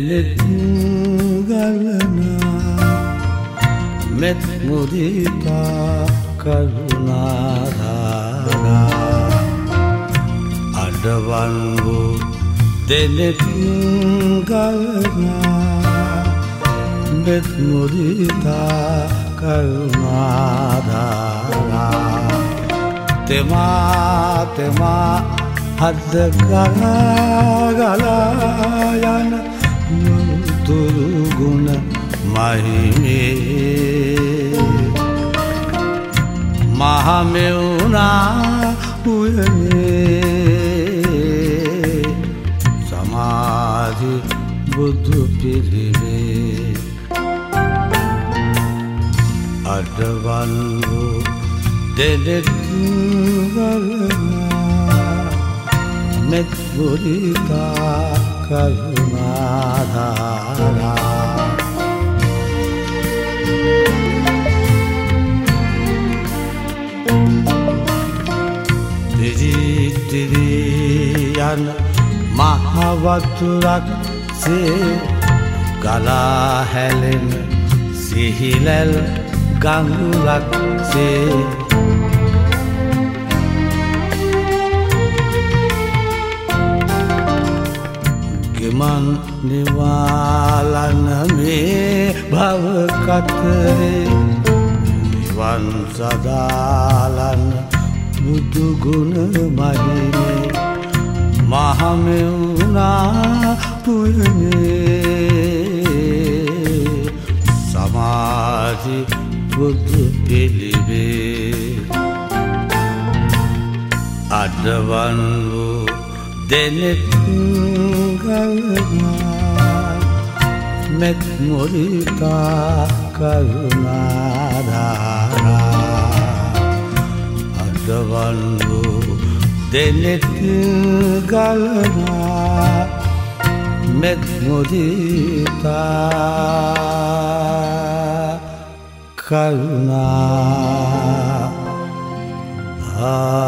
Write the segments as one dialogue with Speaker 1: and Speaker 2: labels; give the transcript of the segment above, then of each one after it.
Speaker 1: දෙනෙත් ගලනා මෙත් මුදිතා කරුණාරාරා. අඩවන් වූ දෙනෙත් ගලනා මෙත් මුදිතා කරුණාරාරා. තෙමා තෙමා හද්ද ගලා ගලා යන මහිනේ. මහමෙවුනා උයනේ. සමාධි බුදු පිරිවේ අඩවන් වූ දෙනෙත් වලනා මෙත් බුරිතා කරුණාධාරා දිරිදිරී යන මහවතුරක් සේ ගලා හැලෙන සිහිලැල් ගංගුලක් සේ ගෙමන් නිවාලන මේ භව කතරේ නිවන් සදාලන්න බුදුගුණ මහිනේ මහමෙවුනා පුයනේ සමාධි බුදු පිළිවේ අඩවන් වූ දෙනෙත් ගලනා මෙත් මුරිතා කරුණාරාරා අඩවන් වූ දෙනෙත් ගලනා මෙත් මුදිතා කරුණා ආරා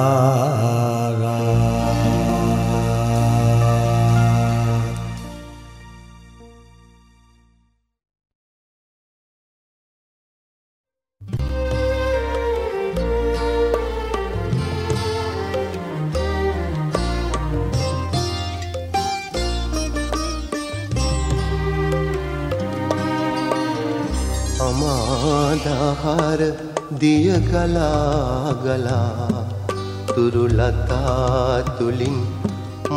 Speaker 2: දිය ගලා ගලා තුරුලතා තුලින්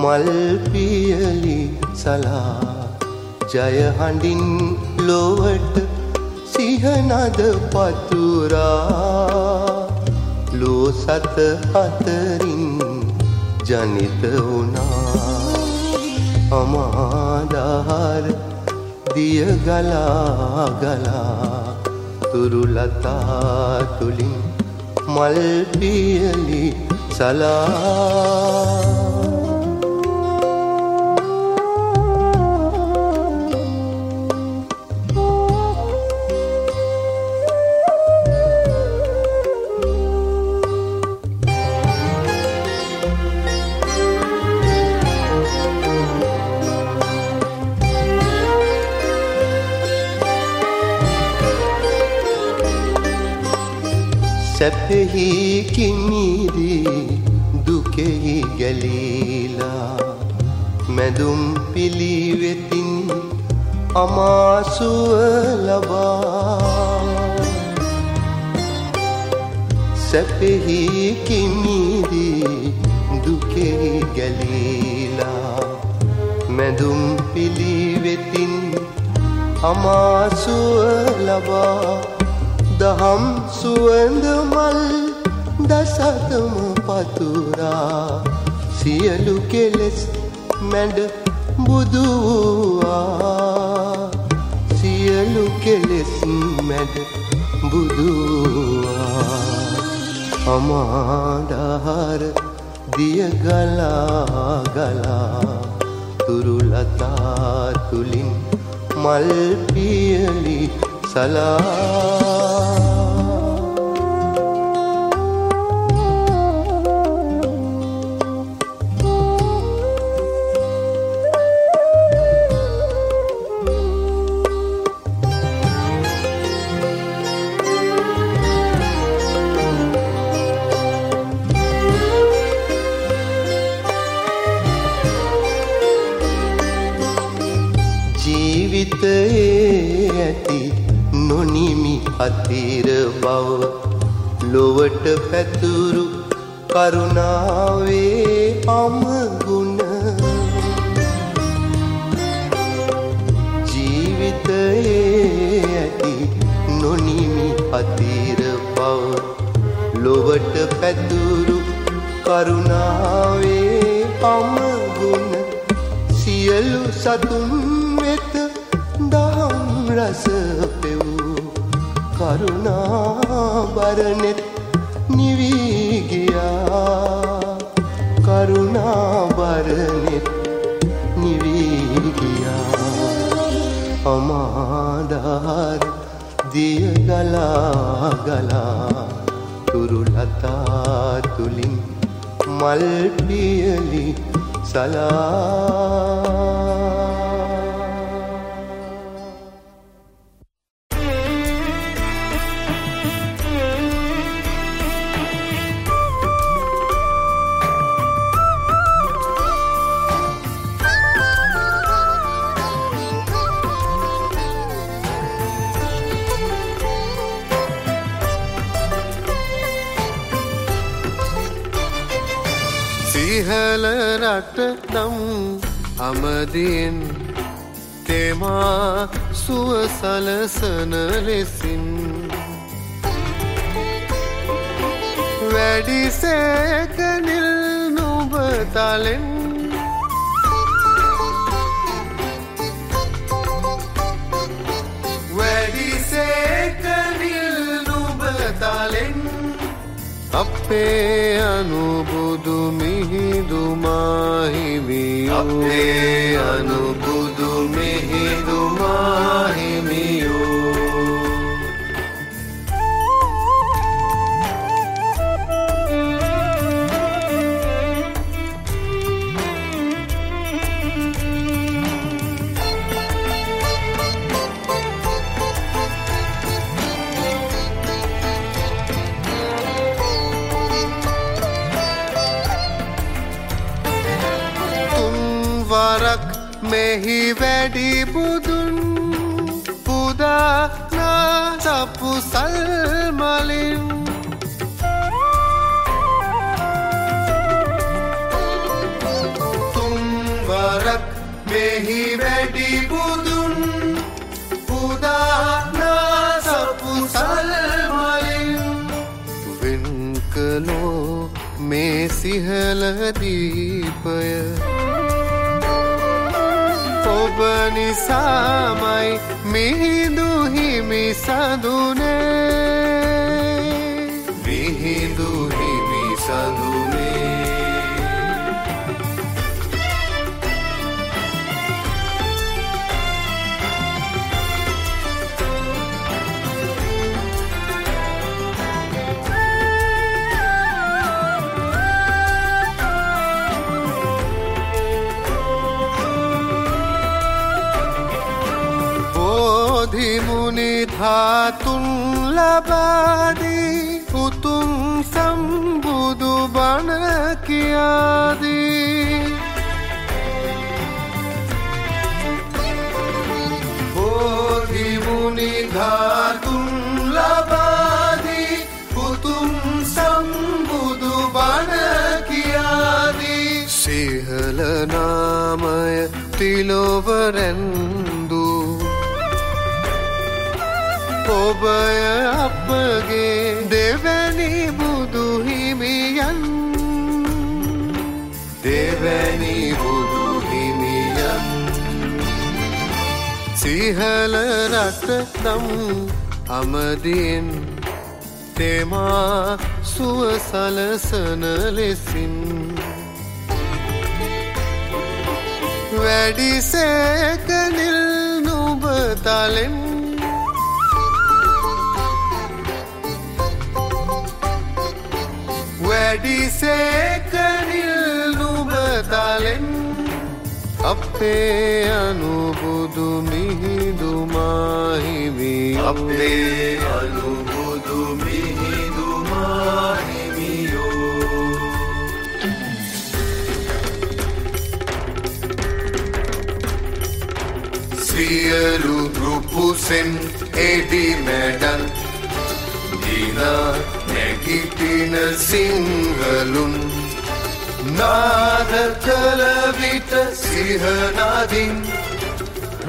Speaker 2: මල් පියලි සලා ජය හඬින් ලොවට සිහනද පතුරා ලෝ සත හතරින් ජනිත වුණා. අමාදහර දිය ගලා ගලා තුරුලතා තුලින් මල් පියලි සලා සැපෙහි කිමිදී දුකෙහි ගැලීලා. මැදුම් පිළිවෙතින් අමාසුව ලබා. සැපෙහි කිමිදී දුකෙහි ගැලීලා. මැදුම් පිළිවෙතින් අමාසුව ලබා. දහම් සුවඳ මල් දසතම පතුරා. සියලු කෙලෙස් මැඩ බුදුවා. සියලු කෙලෙස් මැඩ බුදුවා. අමාදහර දිය ගලා ගලා. තුරුලතා තුලින් මල් පියලි සලා සියලු සතුන් වෙත දහම් රස පෙවූ. කරුණා බරනෙත් නිවීගියා කරුණා බරනෙත් නිවීගියා අමාදාර දිය ගලා ගලා තුරුලතා තුළින් මල් පියලි සලා
Speaker 3: සලසන ලෙසින් වැඩිසේකනිල් නුබ තලෙන් වැඩිසේකනිල් නුබ තලෙන් අපේ අනුබුදු මිහිදුමාහිමියෝ අපේ අනුබුදු මිහිදුමාහිමියෝ මෙහි වැඩි බුදුන් පුදානා සපු සල්මලින්? තුන්වරක් මෙහි වැඩි බුදුන් පුදානා සපු සල්මලින්. වෙන්කලෝ මේ සිහලදීපය ඔබ නිසාමයි මිහිදු හිමි සඳුනේ. බෝධිමුනි ධාතුන් ලබාදී උතුම් සම්බුදු බණ කියාදී. බෝධිමුනි ධාතුන් ලබාදී උතුම් සම්බුදු බණ කියාදී. සිහල නාමය තිලොවරැන්දු ඔබය අපගේ දෙවැනි බුදු හිමියන්. දෙවැනි බුදු හිමියන්. සිහල රට නම් අමදින් තෙමා සුව සලසන ලෙසින්. වැඩිසේකනිල් නුබ තලෙන් වැඩිසේකනිල් නුබතලෙන් අපේ අනුබුදු මිහිදුමාහිමි අපේ අනුබුදු මිහිදුමාහිමි සියලු ගෘපුසෙන් එඩි මැඩන් දිනා minä singalun. நாதத்தலவிட்ட சிகநாதின்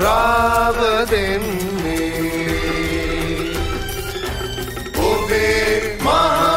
Speaker 3: ராவதென்னே ஒவே
Speaker 4: மகா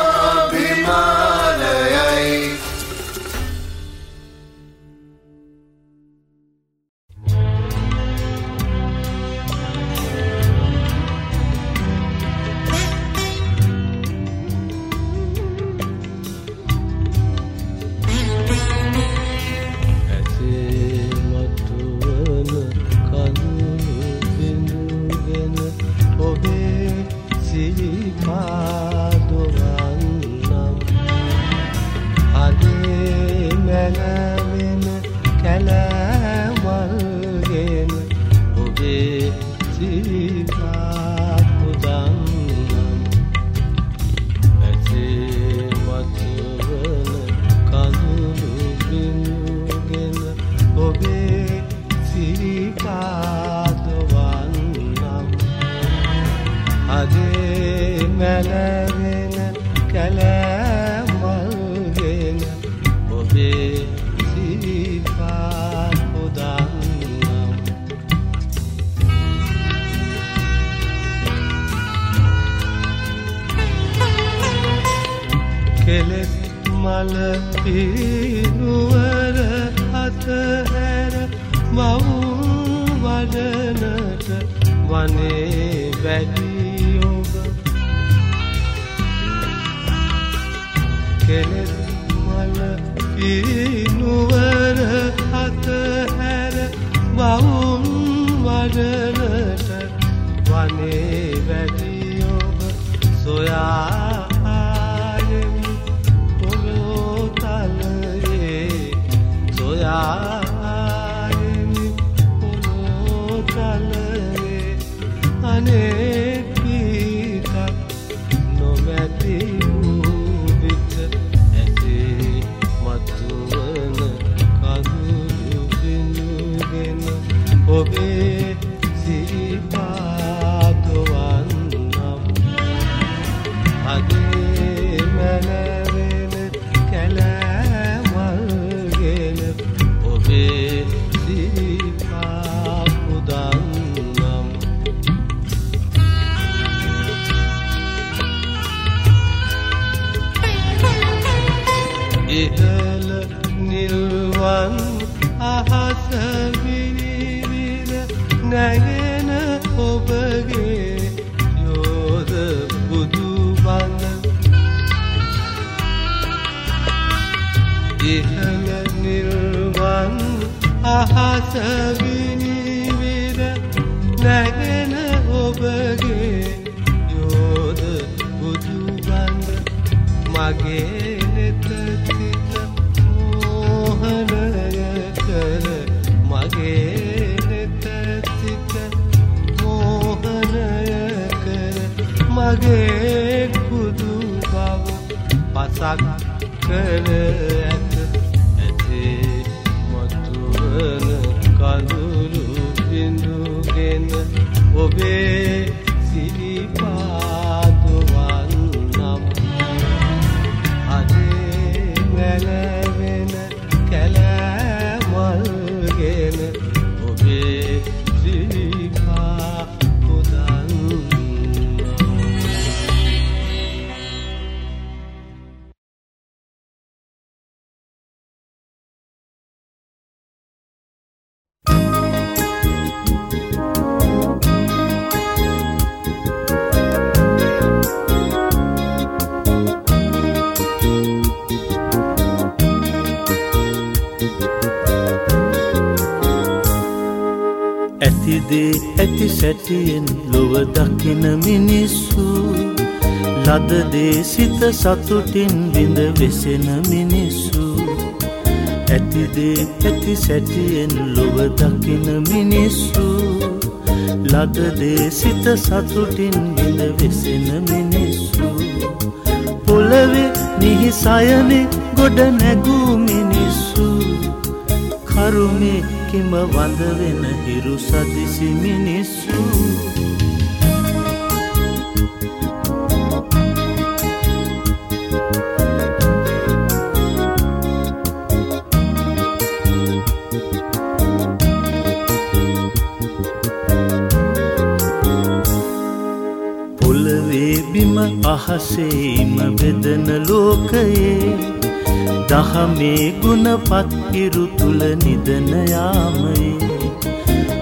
Speaker 4: tiene සැටියෙන් ලොව දකින මිනිස්සු. ලදදේ සිත සතුටින් බිඳ වෙසෙන මිනිස්සු. ඇතිදේ ඇති සැටියෙන් ලොව දකින මිනිස්සු. ලදදේ සිත සතුටින් බිඳ වෙසෙන මිනිස්සු. පොළවේ නිහි සයනේ ගොඩ නැගූ මිනිස්සු. කරුමේ එකෙම වඳ වෙන හිරු සදිසි මිනිස්සු.
Speaker 5: පොළවේ බිම අහසේම වෙදන ලෝකයේ දහමේ ගුණපත් ඉරු තුළ නිදනයාමයේ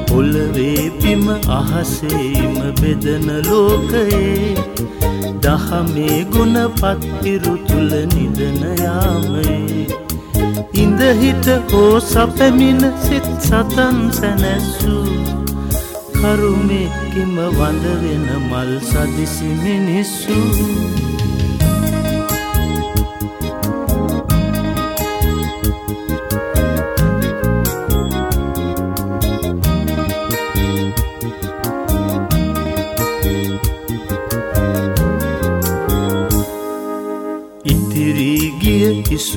Speaker 5: පොළවේ බිම අහසේම බෙදන ලෝකයේ දහමේ ගුණපත් ඉරු තුළ නිදනයාමයේ ඉඳහිට හෝ සපැමින සිත් සතන් සැනැස්සූ කරුමෙක්කිම වඳ වෙන මල් සදිසි මිනිස්සු.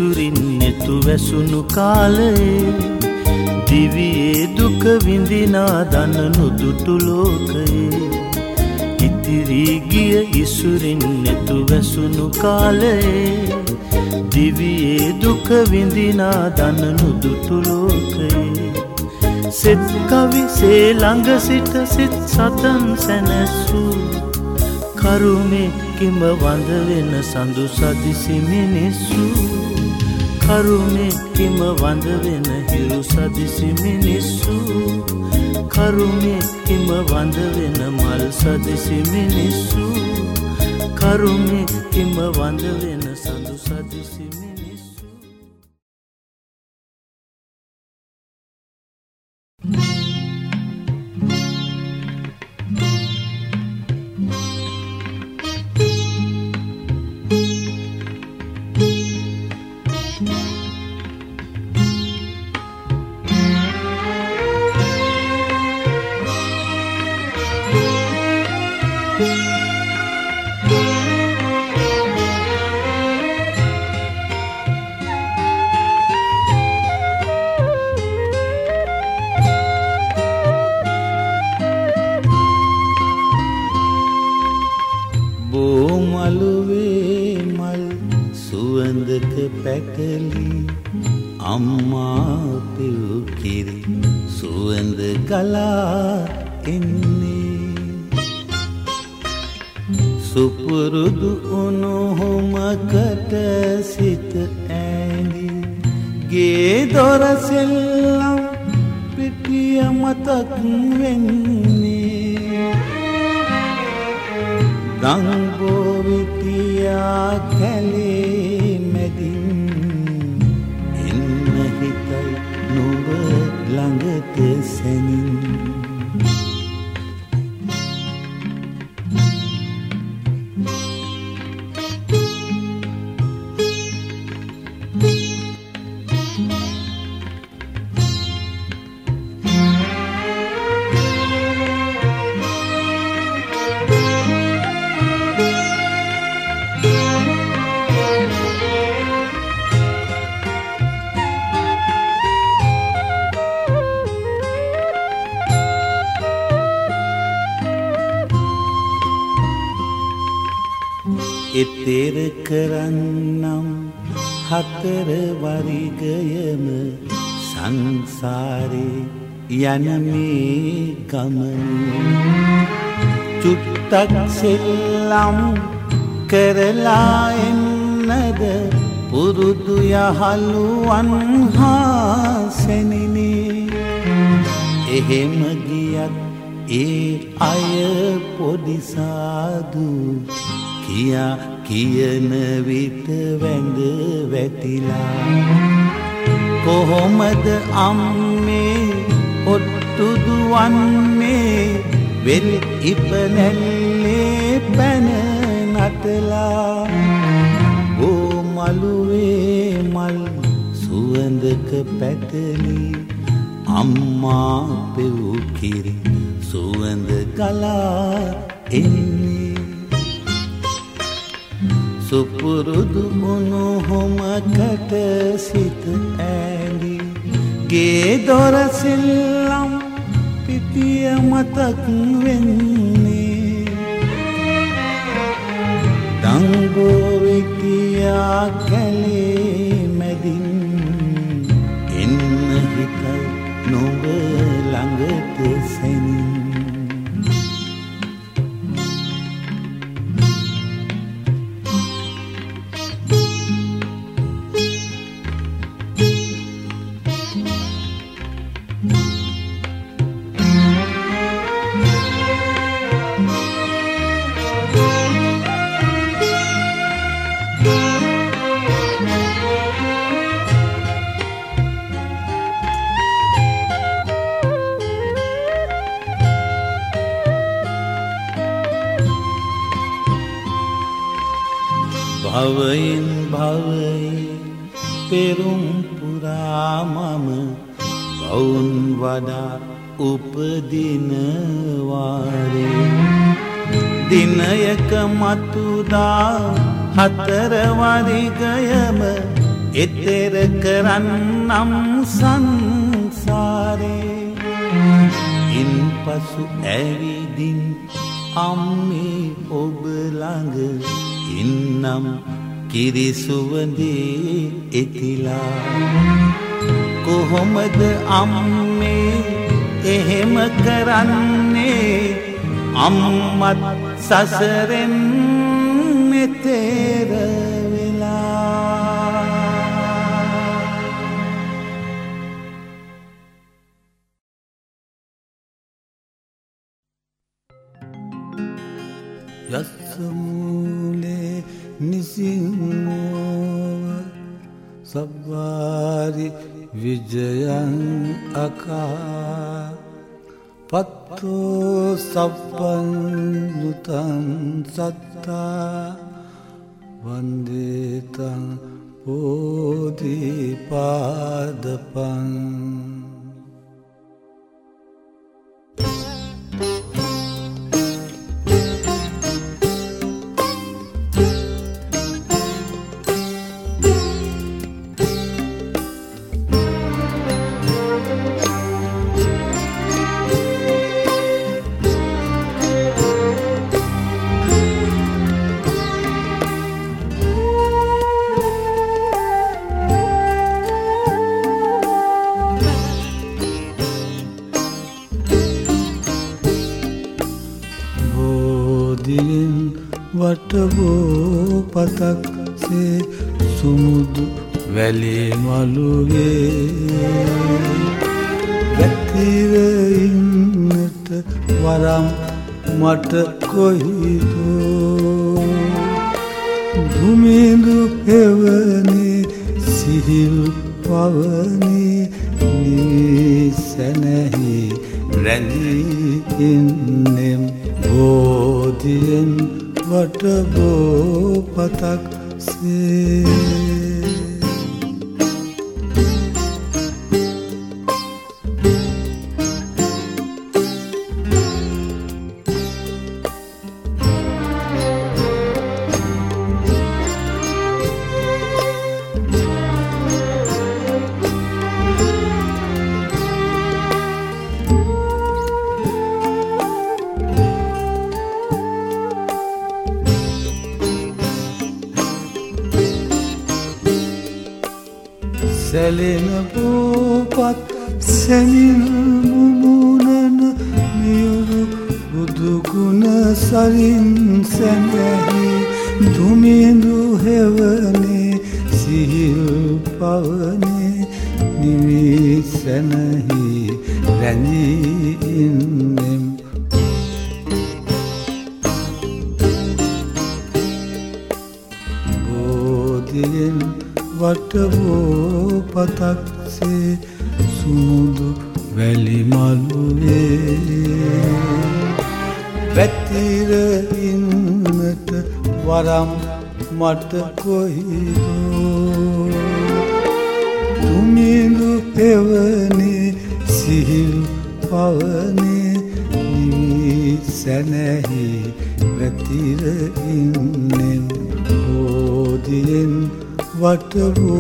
Speaker 5: ගිය ඉසුරින් නෙතු වැසුණු කාලයේ. දිවියේ දුක විඳිනා දන නුදුටු ලෝකයේ. ඉතිරී ගිය ඉසුරින් නෙතු වැසුණු කාලයේ. දිවියේ දුක විඳිනා දන නුදුටු ලෝකයේ. සෙත් කවි සේ ළඟ සිට සිත් සතන් සැනැස්සූ කරුමෙක්කිම වඳ වෙන සඳු සදිසි මිනිස්සු. කරුමෙක්කිම වඳ වෙන හිරු සදිසි මිනිස්සු. කරුමෙක්කිම වඳ වෙන මල් සදිසි මිනිස්සු. කරුමෙක්කිම වඳ වෙන
Speaker 6: යන
Speaker 4: පසු ඇවිදින් අම්මේ ඔබළඟ ඉන්නම් කිරිසුවඳේ එතිලා. කොහොමද අම්මේ එහෙම කරන්නේ? අම්මත් සසරෙන් මෙතේර යස්සමූලේ නිසිංහෝව සබ්වාරි විජයන් අකා පත්තෝ සප්පන්නුතන් සත්තා වන්දේතන් පෝධිපාදපන් වටබෝ පතක්සේ සුමුදු වැලිමලුගේ වැතිරඉන්නට වරම් මට කොහිදෝ දුමිදු හෙවනේ සිහිල් පවනේ නිසැනැහි රැඳීඉන්නෙම් බෝධියෙන් වටබෝ පතක් සේ සරින් සැනැහි දුමිඳු හෙවනේ සිහිල් පවනේ නිවී සැනහි රැඳී ඉන්නෙම් බෝධියෙන් වටබෝ පතක්සේ මට කොහිදෝ තුමිඳු පෙවනේ සිහිල් පවනේ නිවී සැනැහි පැතිර ඉන්නෙම් බෝධියෙන් වටවෝ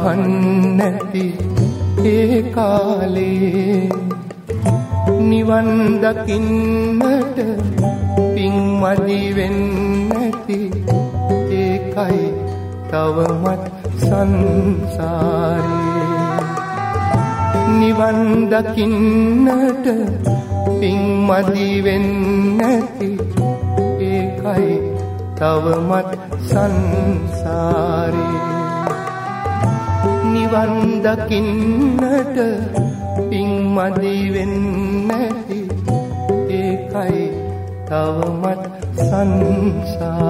Speaker 7: අහන්නැති ඒ කාලේ. නිවන් දකින්නට පින්මදි වෙන්නැති ඒකයි තවමත් සංසාරේ. නිවන් දකින්නට පින්මදි වෙන්නැති ඒකයි තවමත් සංසාරේ. දකින්නට පිං මදි වෙන්නේ ඒකයි තවමත්
Speaker 8: සංසා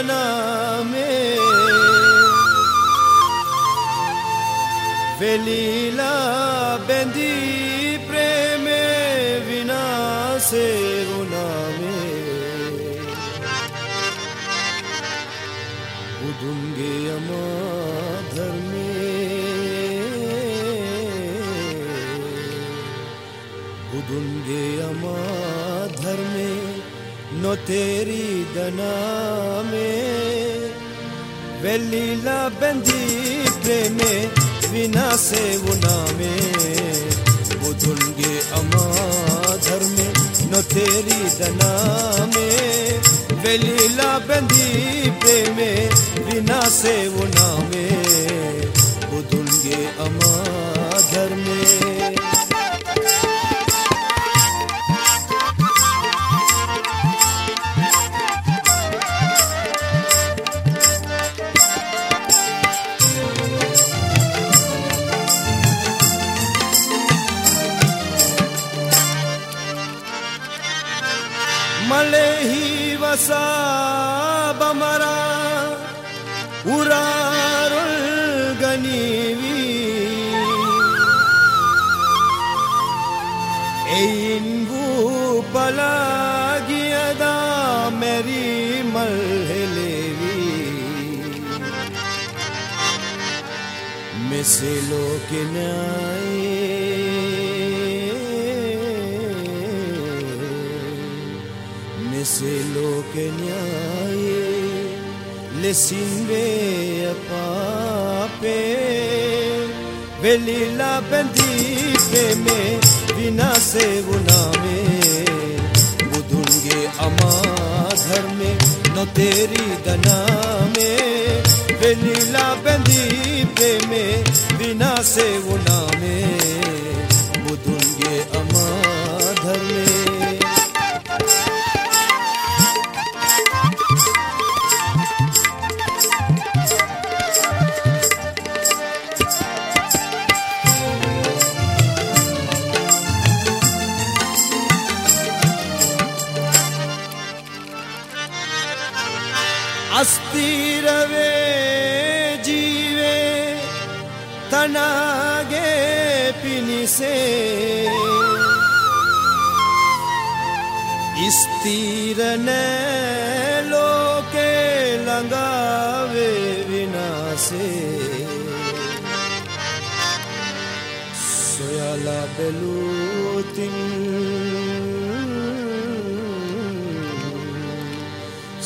Speaker 8: නොතේරී දනාමේ වෙලීලා බැඳී ප්‍රේමේ
Speaker 3: तेरी दना में वे बंदी प्रेमे बिना से उना में वो धुलगे अमा धर में न तेरी
Speaker 2: दना
Speaker 9: में वे बंदी प्रेमे बिना से उना में वो धुलगे अमा धर में। kenyaye neselo kenyaye lesinve apape velila pendipe me vinase guname budunge ama dharme no teri dana me. Velila pendipe me बिना से वो नामे। જને લોકે લંગાવે વિનાશે સોયાલા બેલુતિન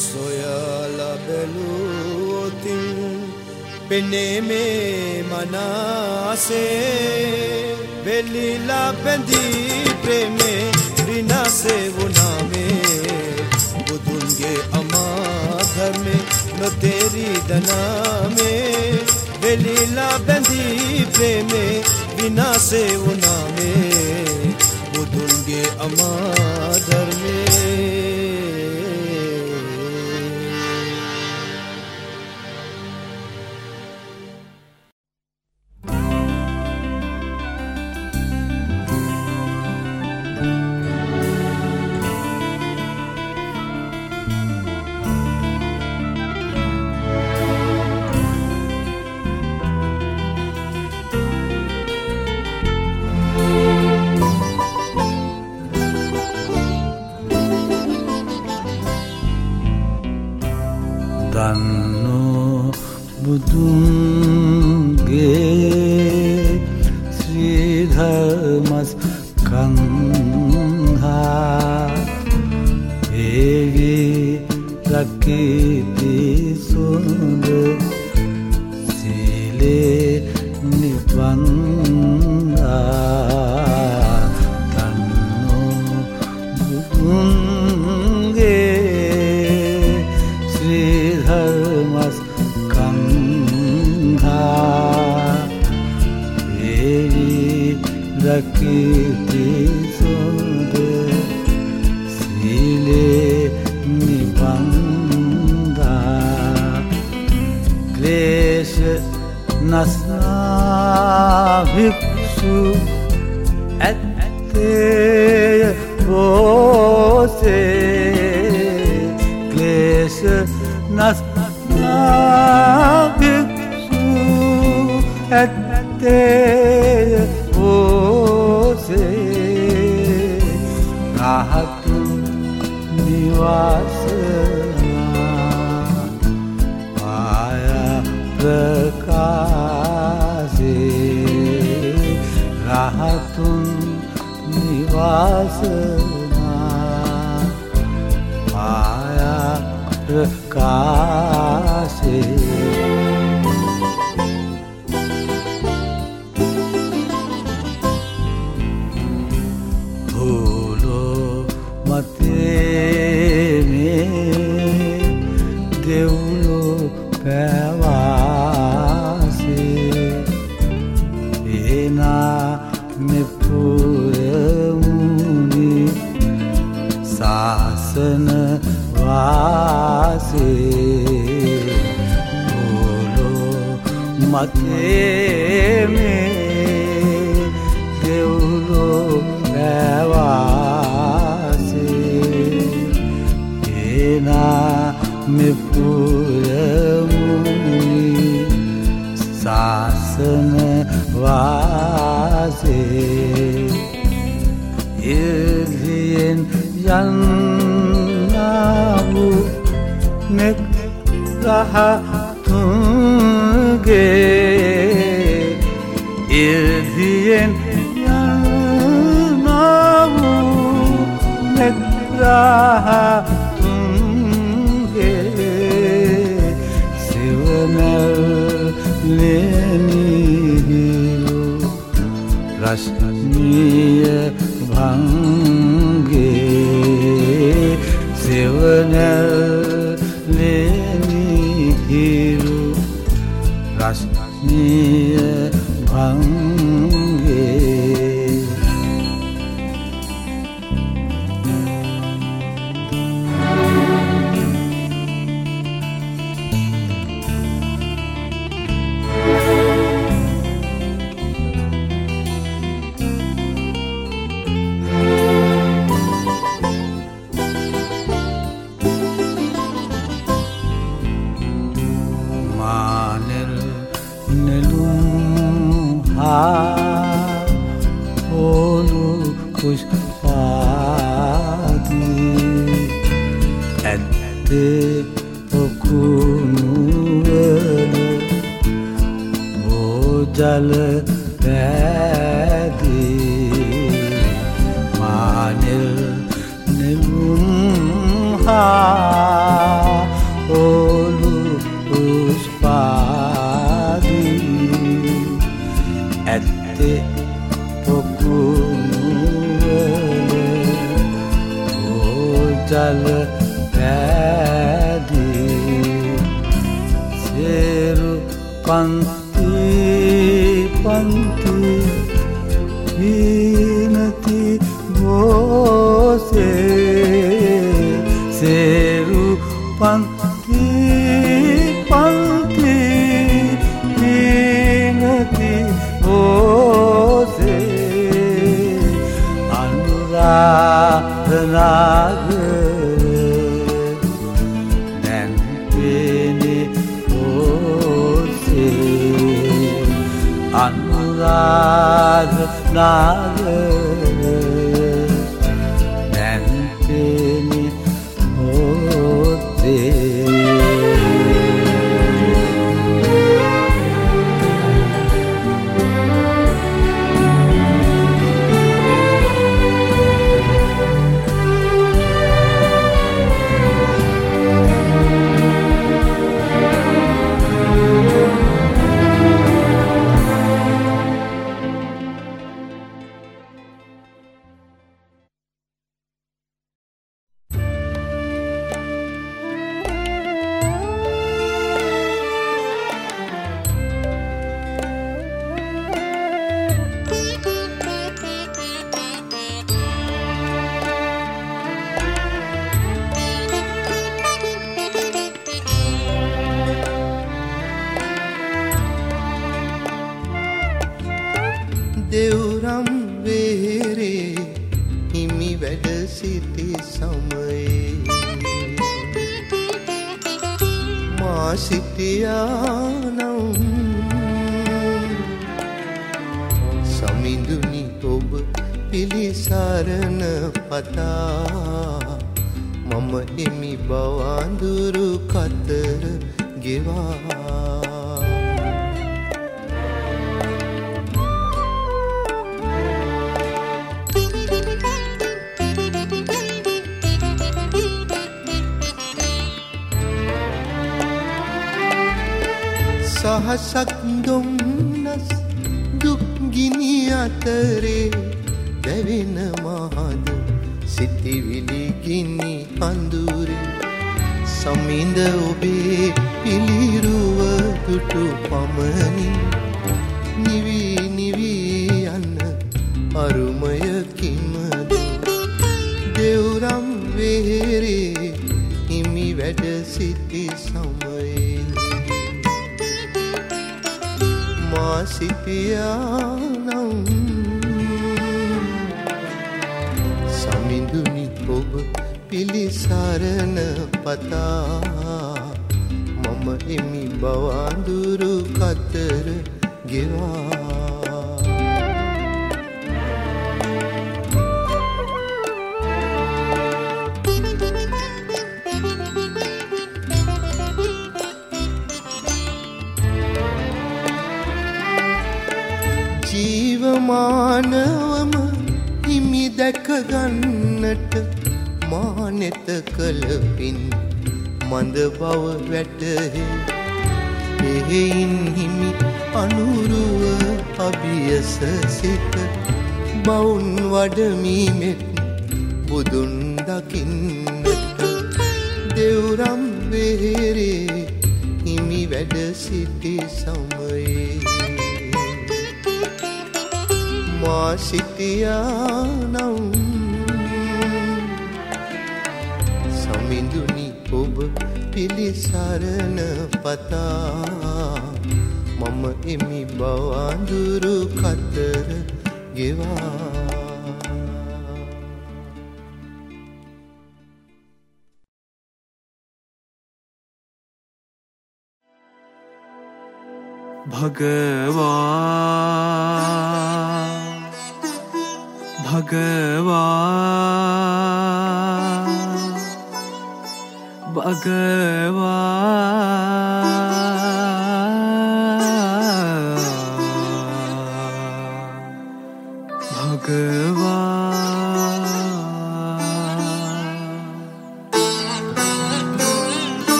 Speaker 9: સોયાલા બેલુતિન પેને મે મનાસે વેલીલા પેંધી પ્રેમે વિનાશે नो तेरी दना में बेलीला बंदी प्रेम बिना से उना में बुदुंगे अमादर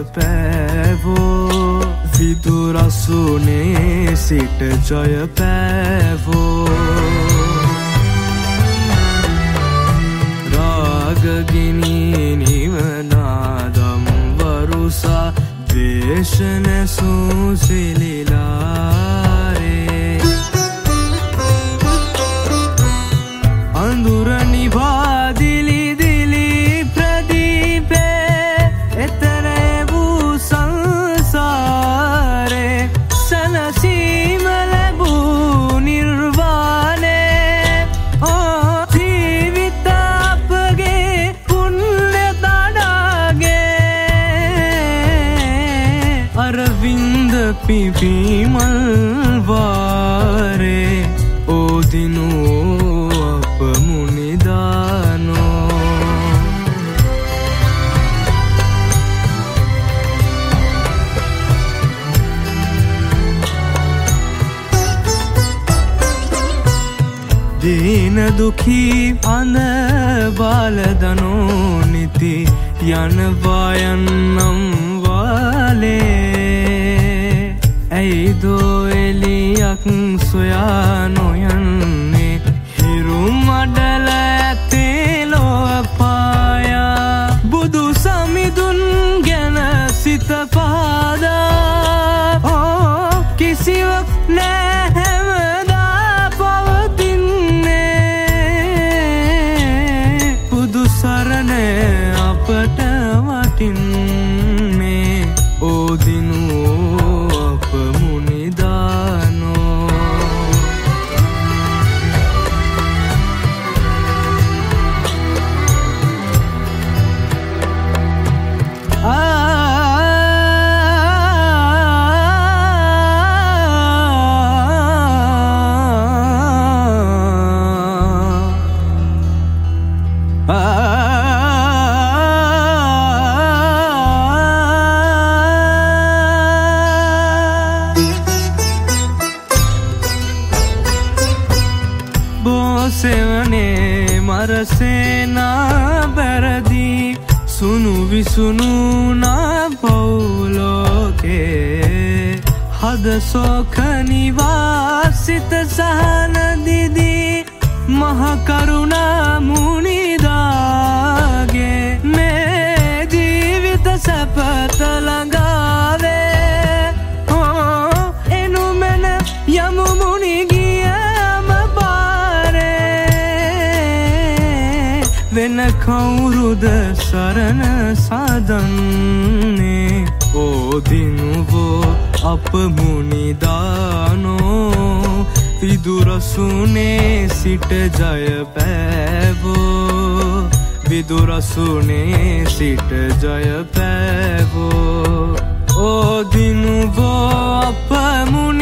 Speaker 9: ो वि सुने सिटय पो रागिनी निरुसा देश न सोस පීමල්වාරේ ඕදිනෝ අප මුනිදානෝ දීන දුකී අන බාලදනෝ නිති යනවායන්නම් දෝ එලියක් සොයානෝ සෝකනිවාසිත සහනදිදී මහකරුණා මුනිදාගේ මේ ජීවිත සැපත ළඟාවේ හෝ එනුමෙන යමු මුනිගියම පාරේ වෙන කවුරුද සරණ සාදන්නේ
Speaker 10: ඕදිනුව අප මුනිදානෝ විදුරසුනේ සිට ජය පෑවෝ විදුරසුනේ සිට ජය පෑවෝ. ඕදිනුවෝ අප මුනිදානා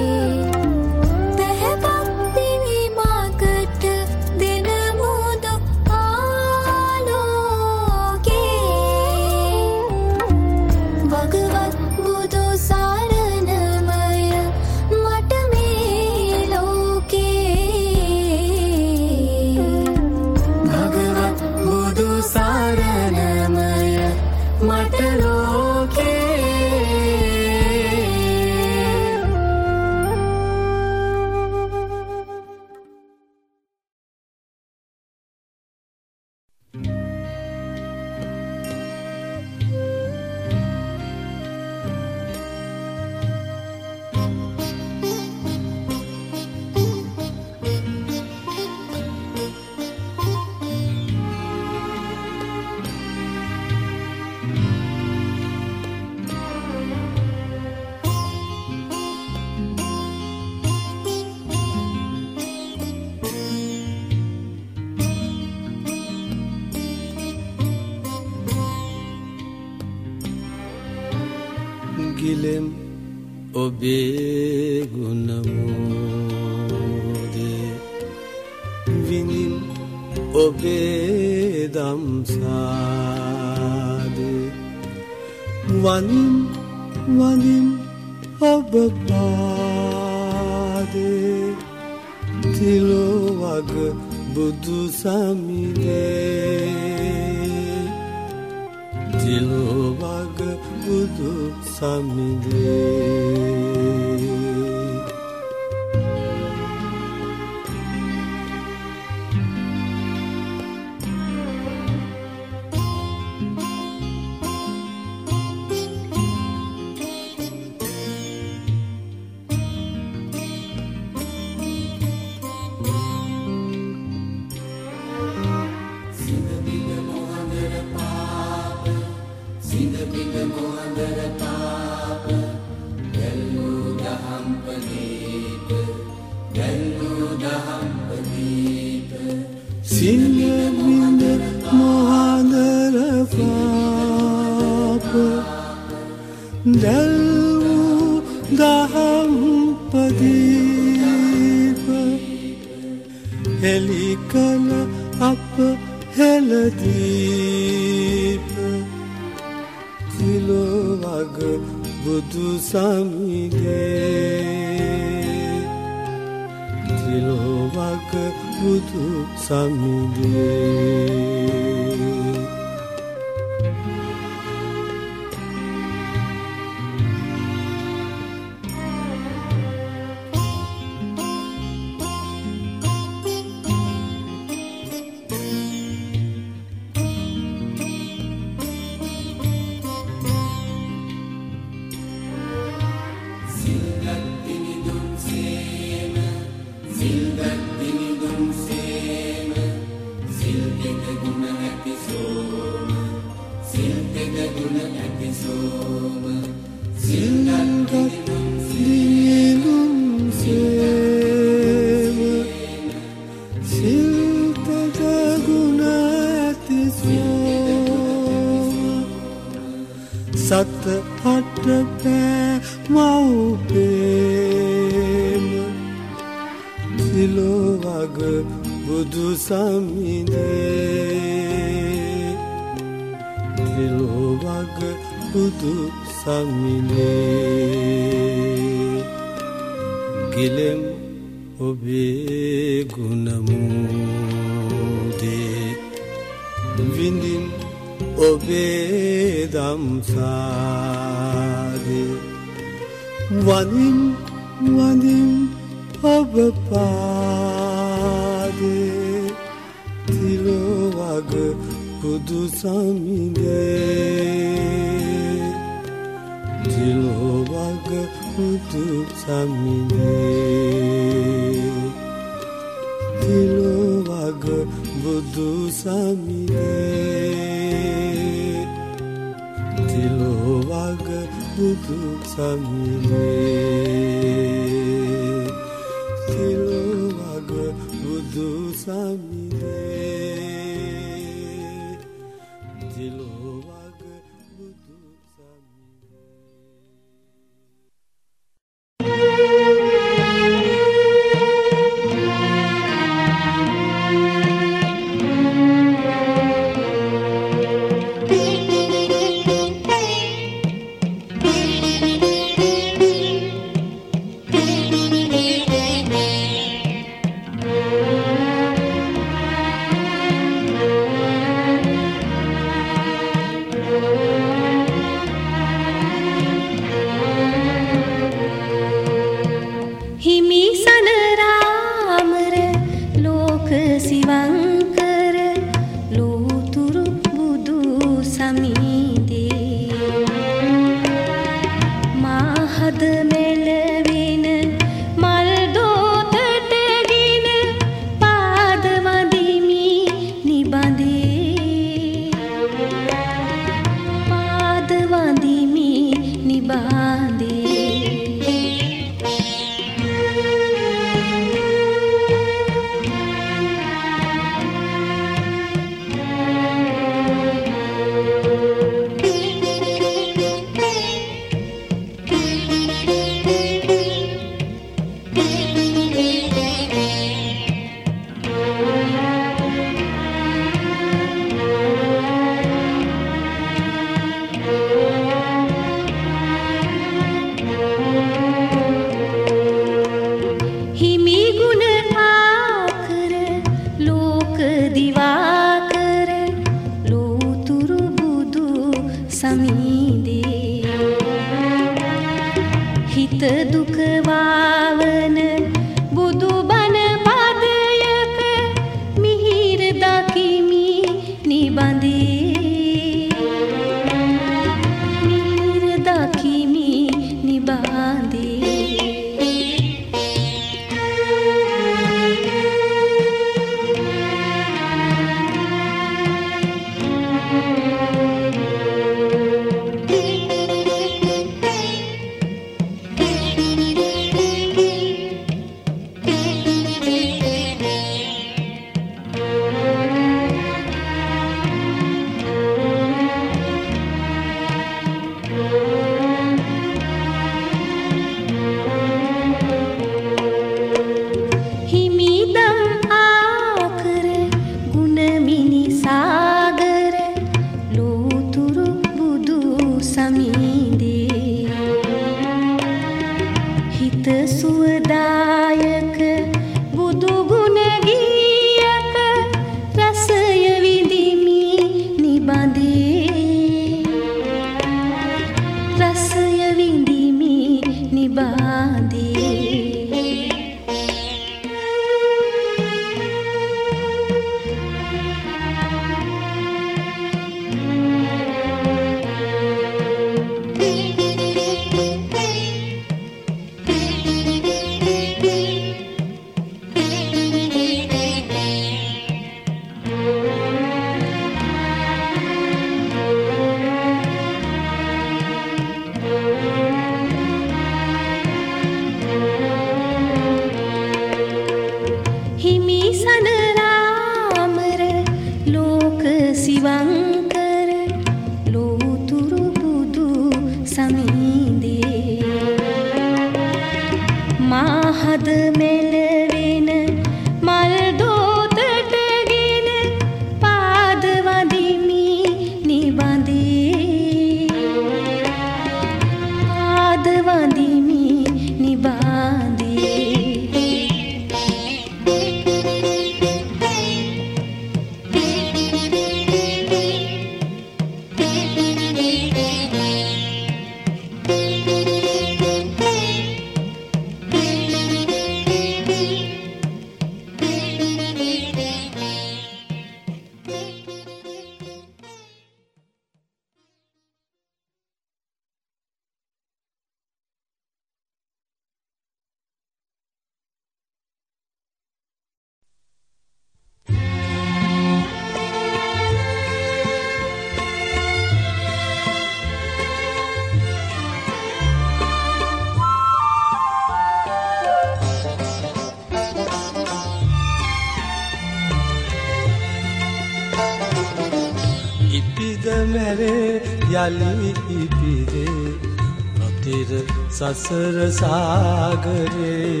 Speaker 4: සසර සාගරේ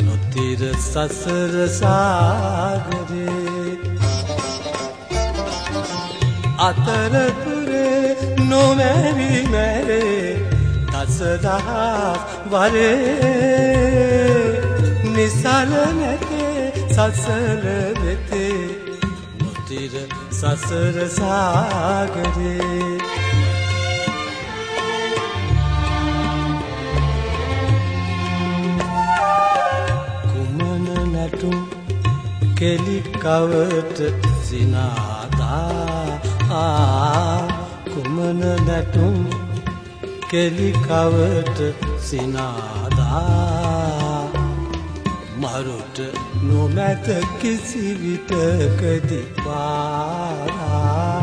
Speaker 4: නොතිර සසර සාගරේ. අතරතුරේ නොමැරි මැරේ දසදහස් වරේ. නිසල නැතේ සසල වෙතේ නොතිර සසර සාගරේ. කෙලිකවට සිනාදා කුමන නැටුම් කෙලිකවට සිනාදා. මරුට නොමැත කිසි විටකදි පාරා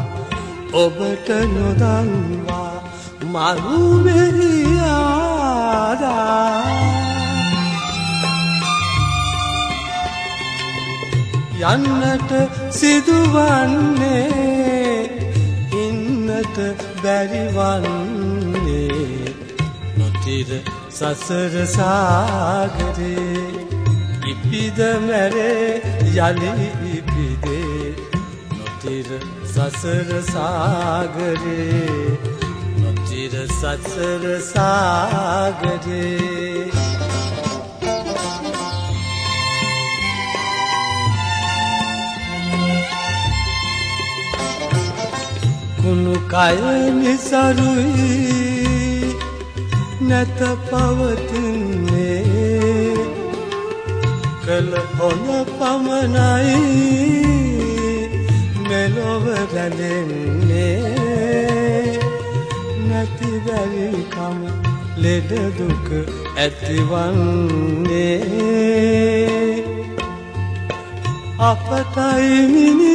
Speaker 4: ඔබට නොදන්වා මරුමෙරියාදා යන්නට සිදුවන්නේ ඉන්නට බැරිවන්නේ නොතිර සසර සාගරේ. ඉපිද මැරේ යලි ඉපිදේ. නොතිර සසර සාගරේ. නොතිර සසර සාගරේ. කය නිසරුයි නැත පවතින්නේ. කළ හොඳ පමණයි මෙලොව රැඳෙන්නේ නැති බැරිකම ලෙඩ දුක ඇතිවන්නේ. අපතයි මිනිසුනේ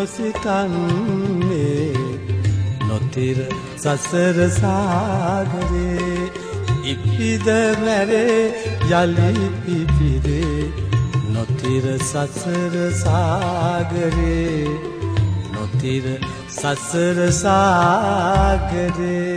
Speaker 4: නොසිතන්නේ නොතිර සසර සාගරේ ඉපිද මැරේ යලි පිපිරේ නොතිර සසර සාගරේ නොතිර සසර සාගරේ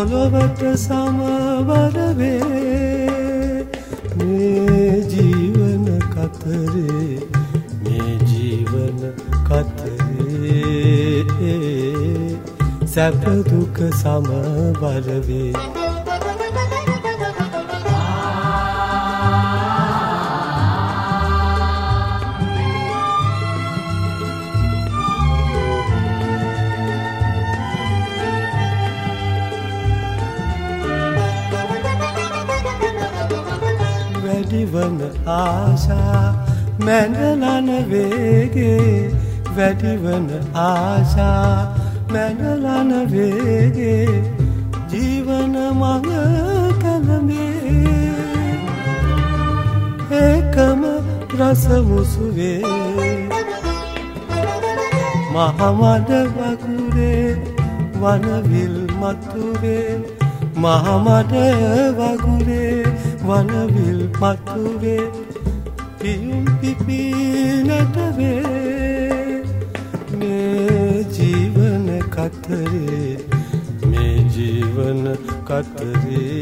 Speaker 4: පොළොවට සමවරවේ මේ ජීවන කතරේ මේ ජීවන කතරේ. සැපදුක සමවරවේ වැඩිවන ආශා මැනලන වේගේ වැඩිවන ආශා. මැනලන වේගේ ජීවන මඟ කළමේ ඒකම රසමුසුවේ මහමඩ වගුරේ වනවිල් මතුවේ. මහමඩ වගුරේ වනවිල් මතුවේ. පියුම් පිපීනටවේ මේ ජීවන කතරේ මේ ජීවන කතරේ.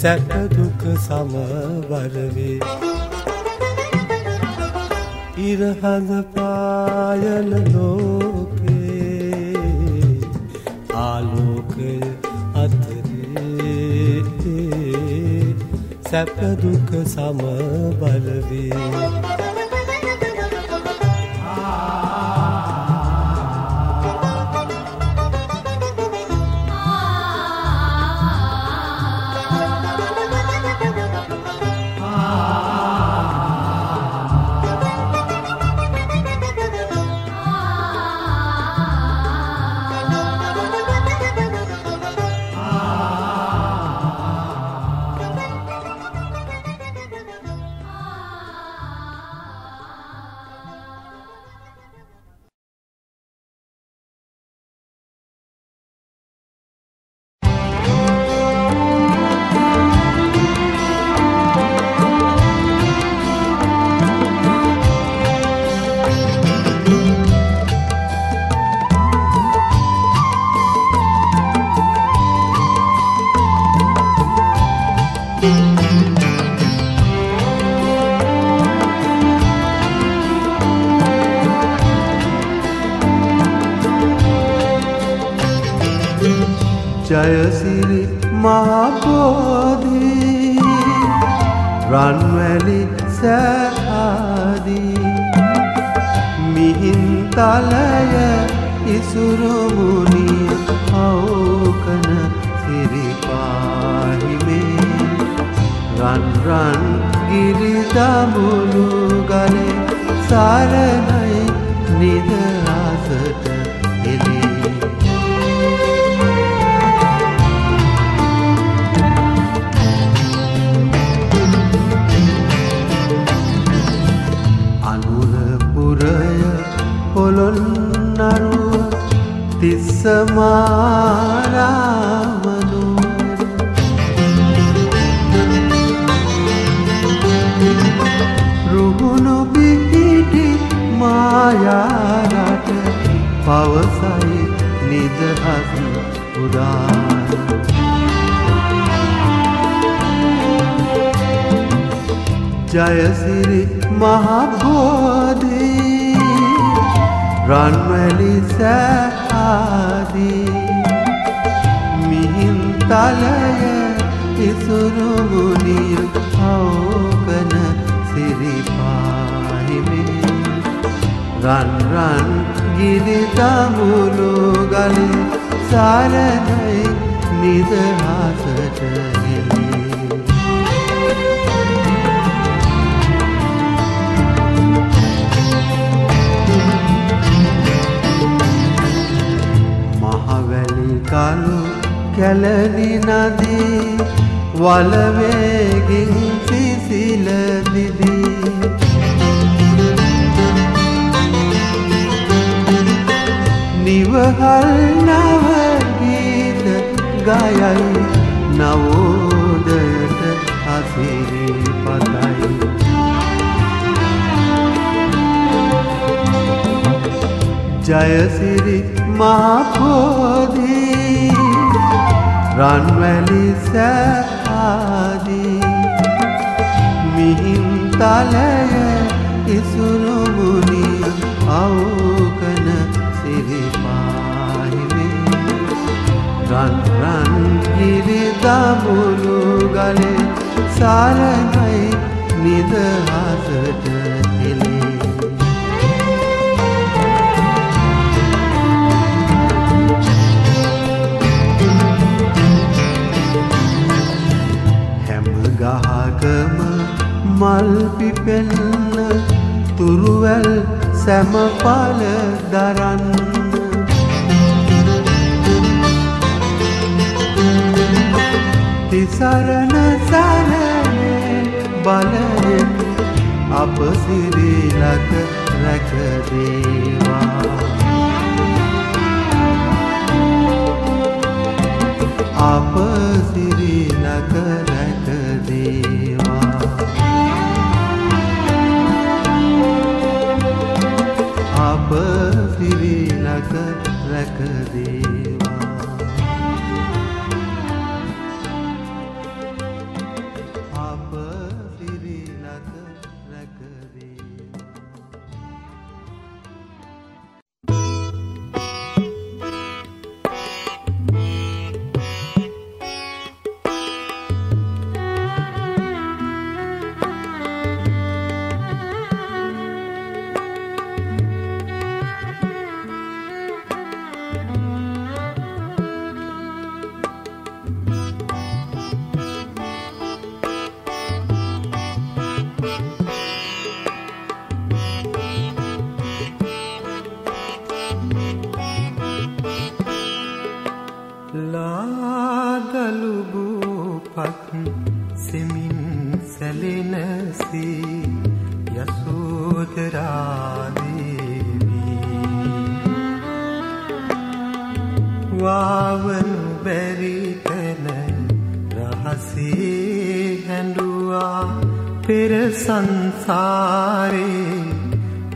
Speaker 4: සැපදුක සමවරවේ. ඉරහඳ පායන ලෝකේ සැපදුක සමබලවේ
Speaker 11: ජයසිරි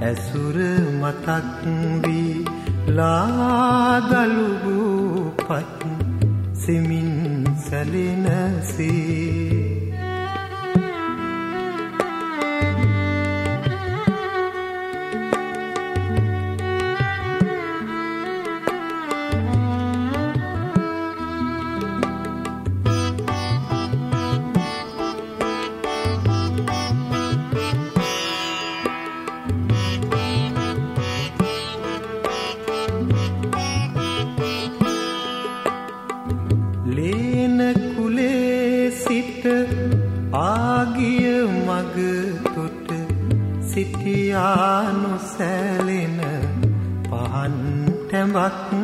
Speaker 12: ඇසුර මතක් වී ලාදලුබූපත් සෙමින් සැලෙනසේ
Speaker 6: hatten.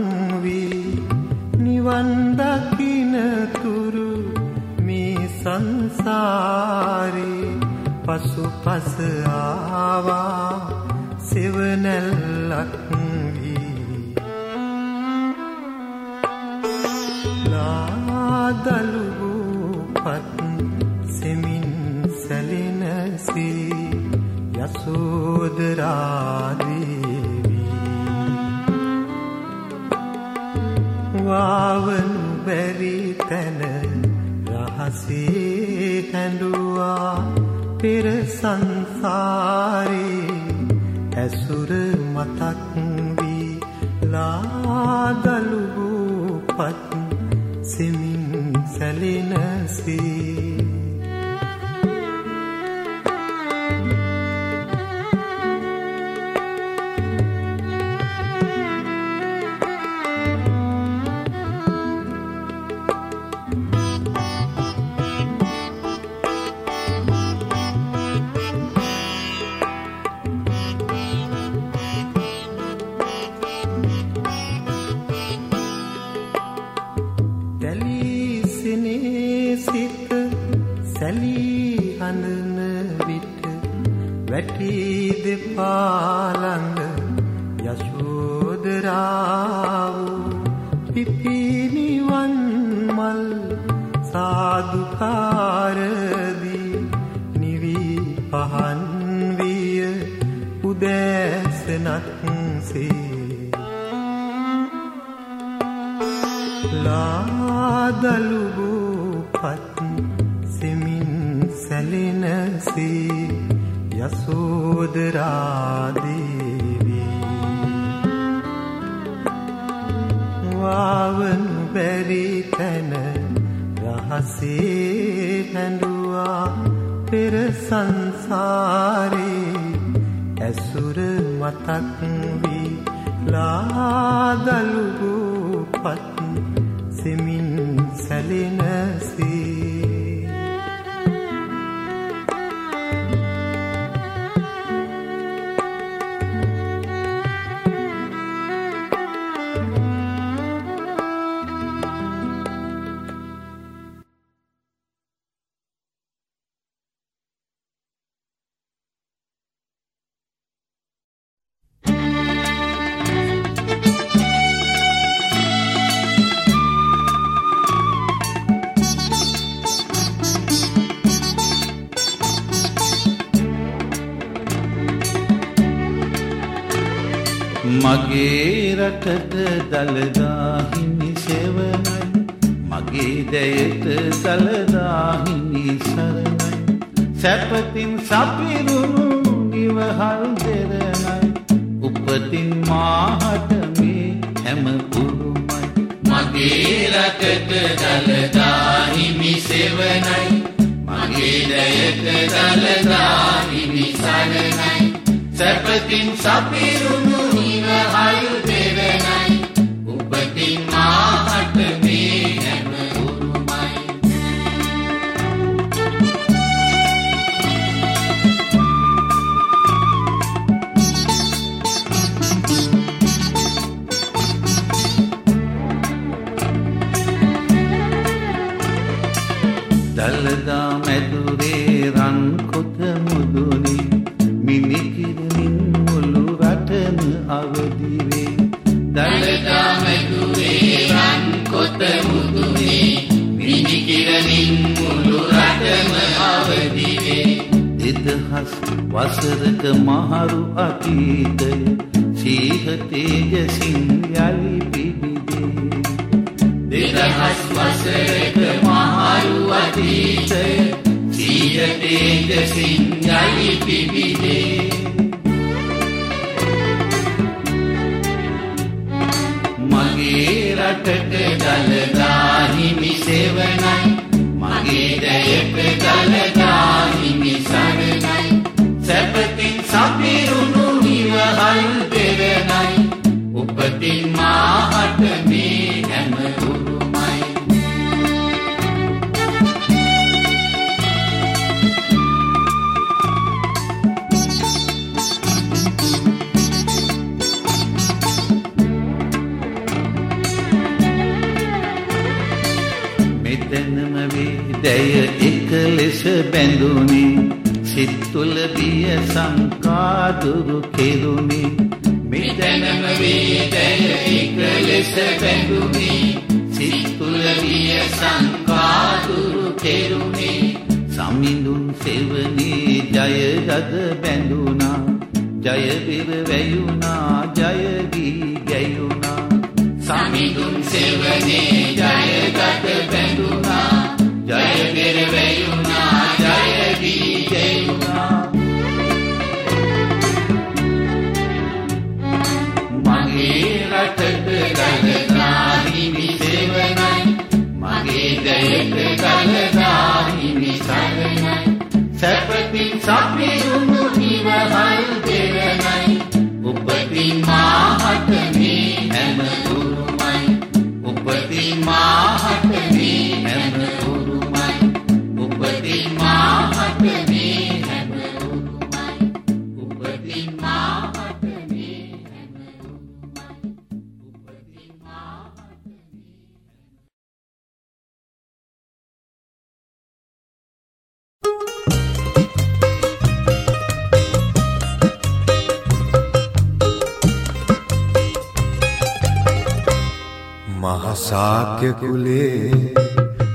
Speaker 13: මහසාක්‍ය කුලේ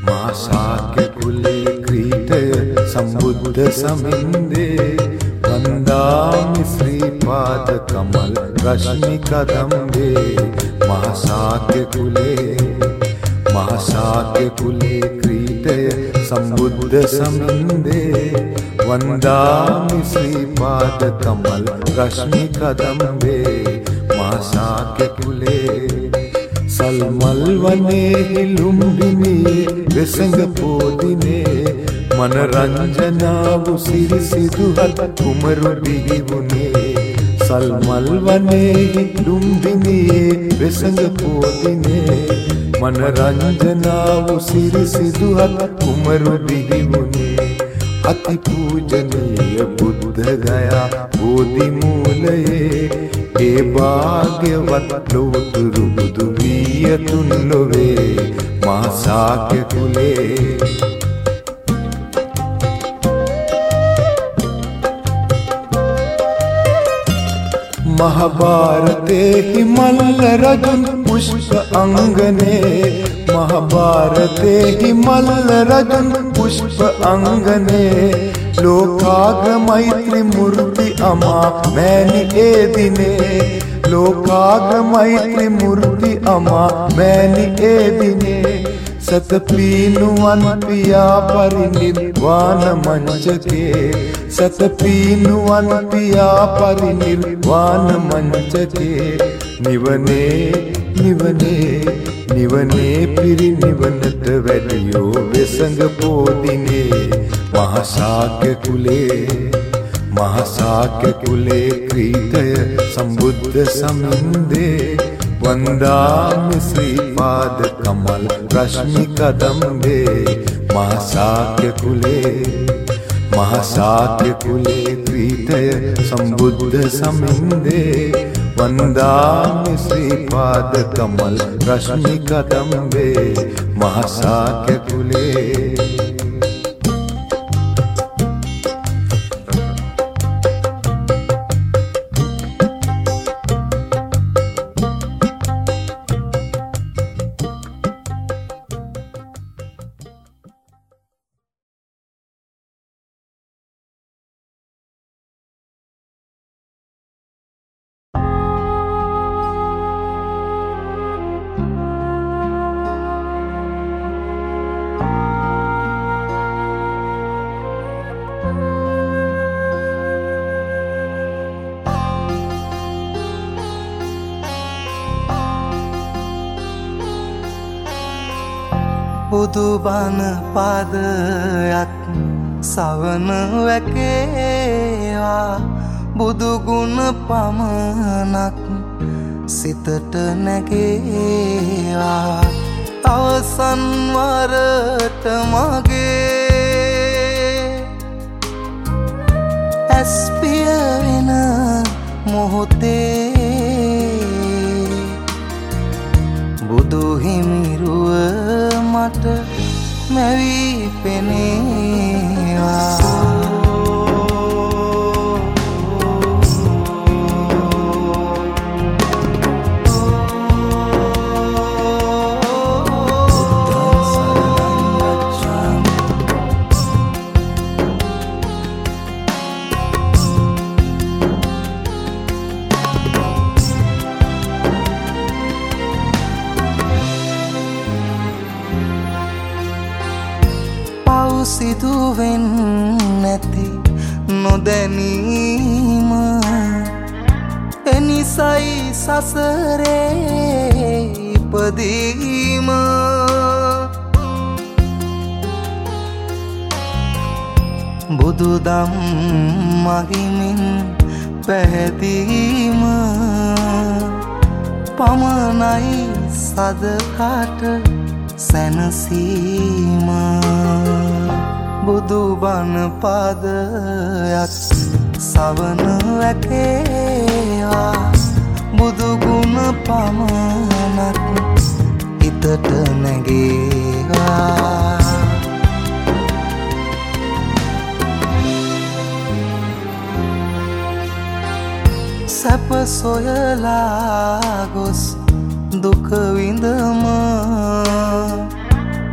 Speaker 13: මාසාක්‍ය කුලේ ක්‍රීටය සම්බුද්ධ සමින්දේ. වන්දාමි ශ්‍රීපාද කමල් රශ්මි කදම්බේ. මහසාක්‍ය කුලේ මහසාක්‍ය කුලේ ක්‍රීටය සම්බුද්ධ සමින්දේ. වන්දාමි ශ්‍රීපාද කමල් රශ්මි කදම්බේ. මහසාක්‍ය කුලේ සල්මල් වනේ ලුම්බිනියේ වෙසඟ පෝදිනේ. මනරංජනාවු සිරි සිදුහත් කුමරු දිහිවුනේ සල්මල් වනේ ලුම්බිනියේ වෙසඟ පෝදිනේ. මනරංජනාවු සිරි සිදුහත් කුමරු දිහිවුනේ අති පූජනීය බුද්ධ ගයා බෝධි මූලයේ ඒ භාග්‍යවත් ලෝතුරු බුදු වියතුන් නොවේ මා ශාක්‍ය කුලේ महाभारते हिमल रजुन पुष्प अंगने। महाभारते हिमल रजुन पुष्प अंगने। लोकाग्र मैत्री मूर्ति अमा मैंने ए दिने। लोकाग्र मैत्री मूर्ति अमा मैंने ए दिने। දිනේ සතපීනුවන් පියා පරිනිර්වාණ මංචකේ සතපීනුවන් පියා පරිනිර්වාණ මංචකේ නිවනේ නිවනේ නිවනේ පිරිනිවනට වැඩියෝ වෙසඟ පෝදිනේ. මහසාක්‍ය කුලේ මහසාක්‍ය කුලේ ක්‍රීතය සම්බුද්ධ සමින්දේ. वन्दामि श्रीपादकमल रश्मिकदम्बे कदम्भे महस्य प्रीतय महा कुले प्रीत सम्बुद्ध सन्दे वन्द्रीपाद कमल कृष्ण कदम् कुले
Speaker 14: බුදුබන පදයක් සවන වැකේවා. බුදුගුණ පමණක් සිතට නැගේවා. අවසන්වරට මගේ ඇස්පියවෙන මොහොතේ. බුදුහිමිරුව මට මැවී පෙනේවා. සිදුවෙන් නැති නොදැනීම. එනිසයි සසරේ ඉපදීම. බුදුදම් මහිමින් පැහැදීම. පමණයි සදකාට සැනසීම. බුදුබන පදයක් සවන වැකේවා. බුදුගුණ පමණක් හිතට නැගේවා. සැප සොයලා ගොස් දුකවිඳම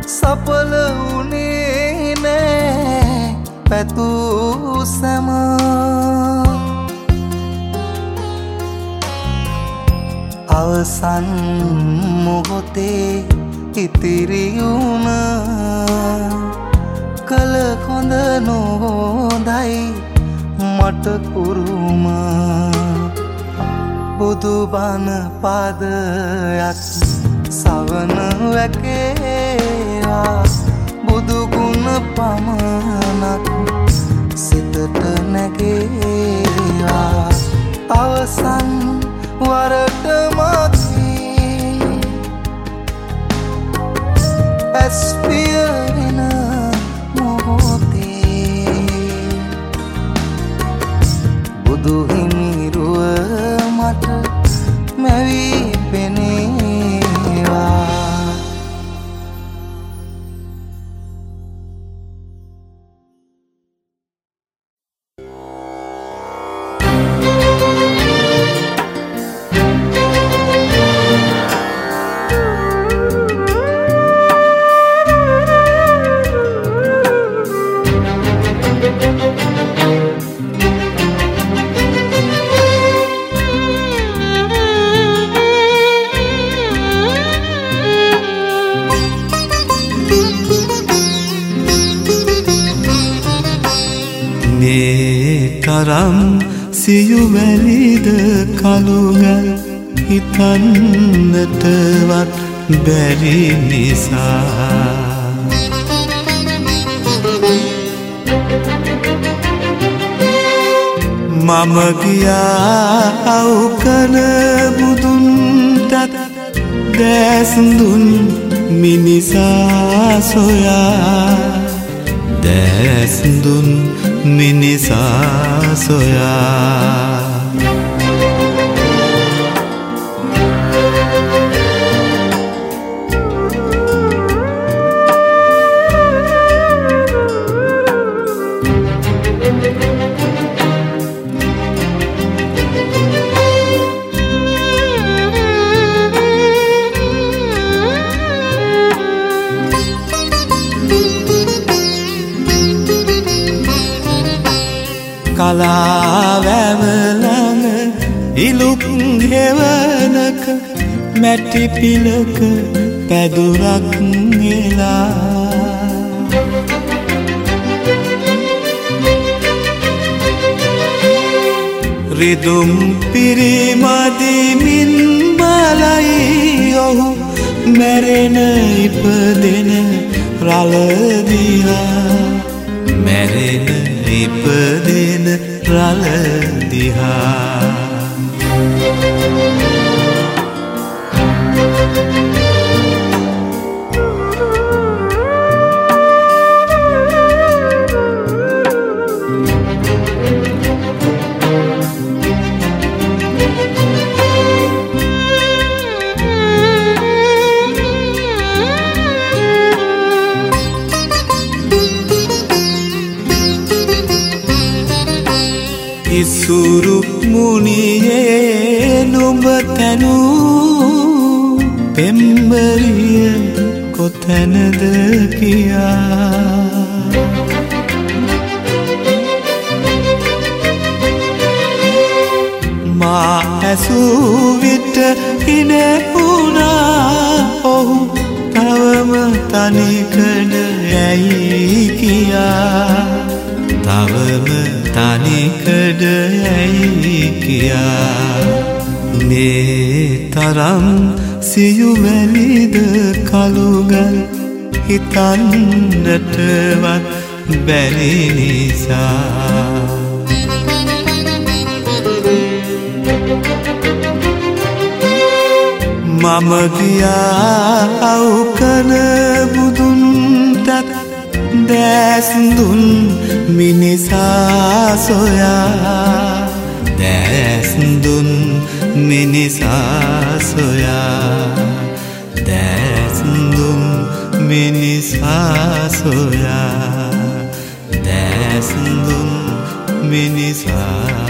Speaker 14: සපල වනේ නෑ පැtuu සැම. අවසන් මොහොතේ ඉතිරියුණ කළ හොඳ නොහෝදයි මට කුරුම බුදුබන පදයක් සවන වැකේවා. බුදුගුණ පමණක් සිතට නැගේවා. අවසන් වරට මගේ ඇස්පියවෙන මොහොතේ. බුදුහිමිරුව මට මැවී
Speaker 4: බැරි නිසා. මම ගියා අවකන බුදුන්ටත් දැසඳුන් මිනිසා සොයා. දැසඳුන් මිනිසා සොයා. මැටි පිලක පැදුරක් ගෙලා රිදුම් පිරිමදිමින් බලයි ඔහු මැරෙන ඉපදෙන රලදිහා මැරෙන ඉපදෙන රලදිහා කියා මා ඇසූ විට හිනෙපුුණා ඔහු තවම තනිකඩ ඇයි කියා? තවම තනිකඩ ඇයි කියා? මේ තරම් සියුමැලිද කළුගල් හිතන්නටවත් බැරි නිසා. මම ගියා අවකන බුදුන්ටත් දැස්දුන් මිනිසා සොයා දැස්දුන් මිනිසා සොයා දැස්දුන් මිනිසා සොයා දැස්දුන් මිනිසා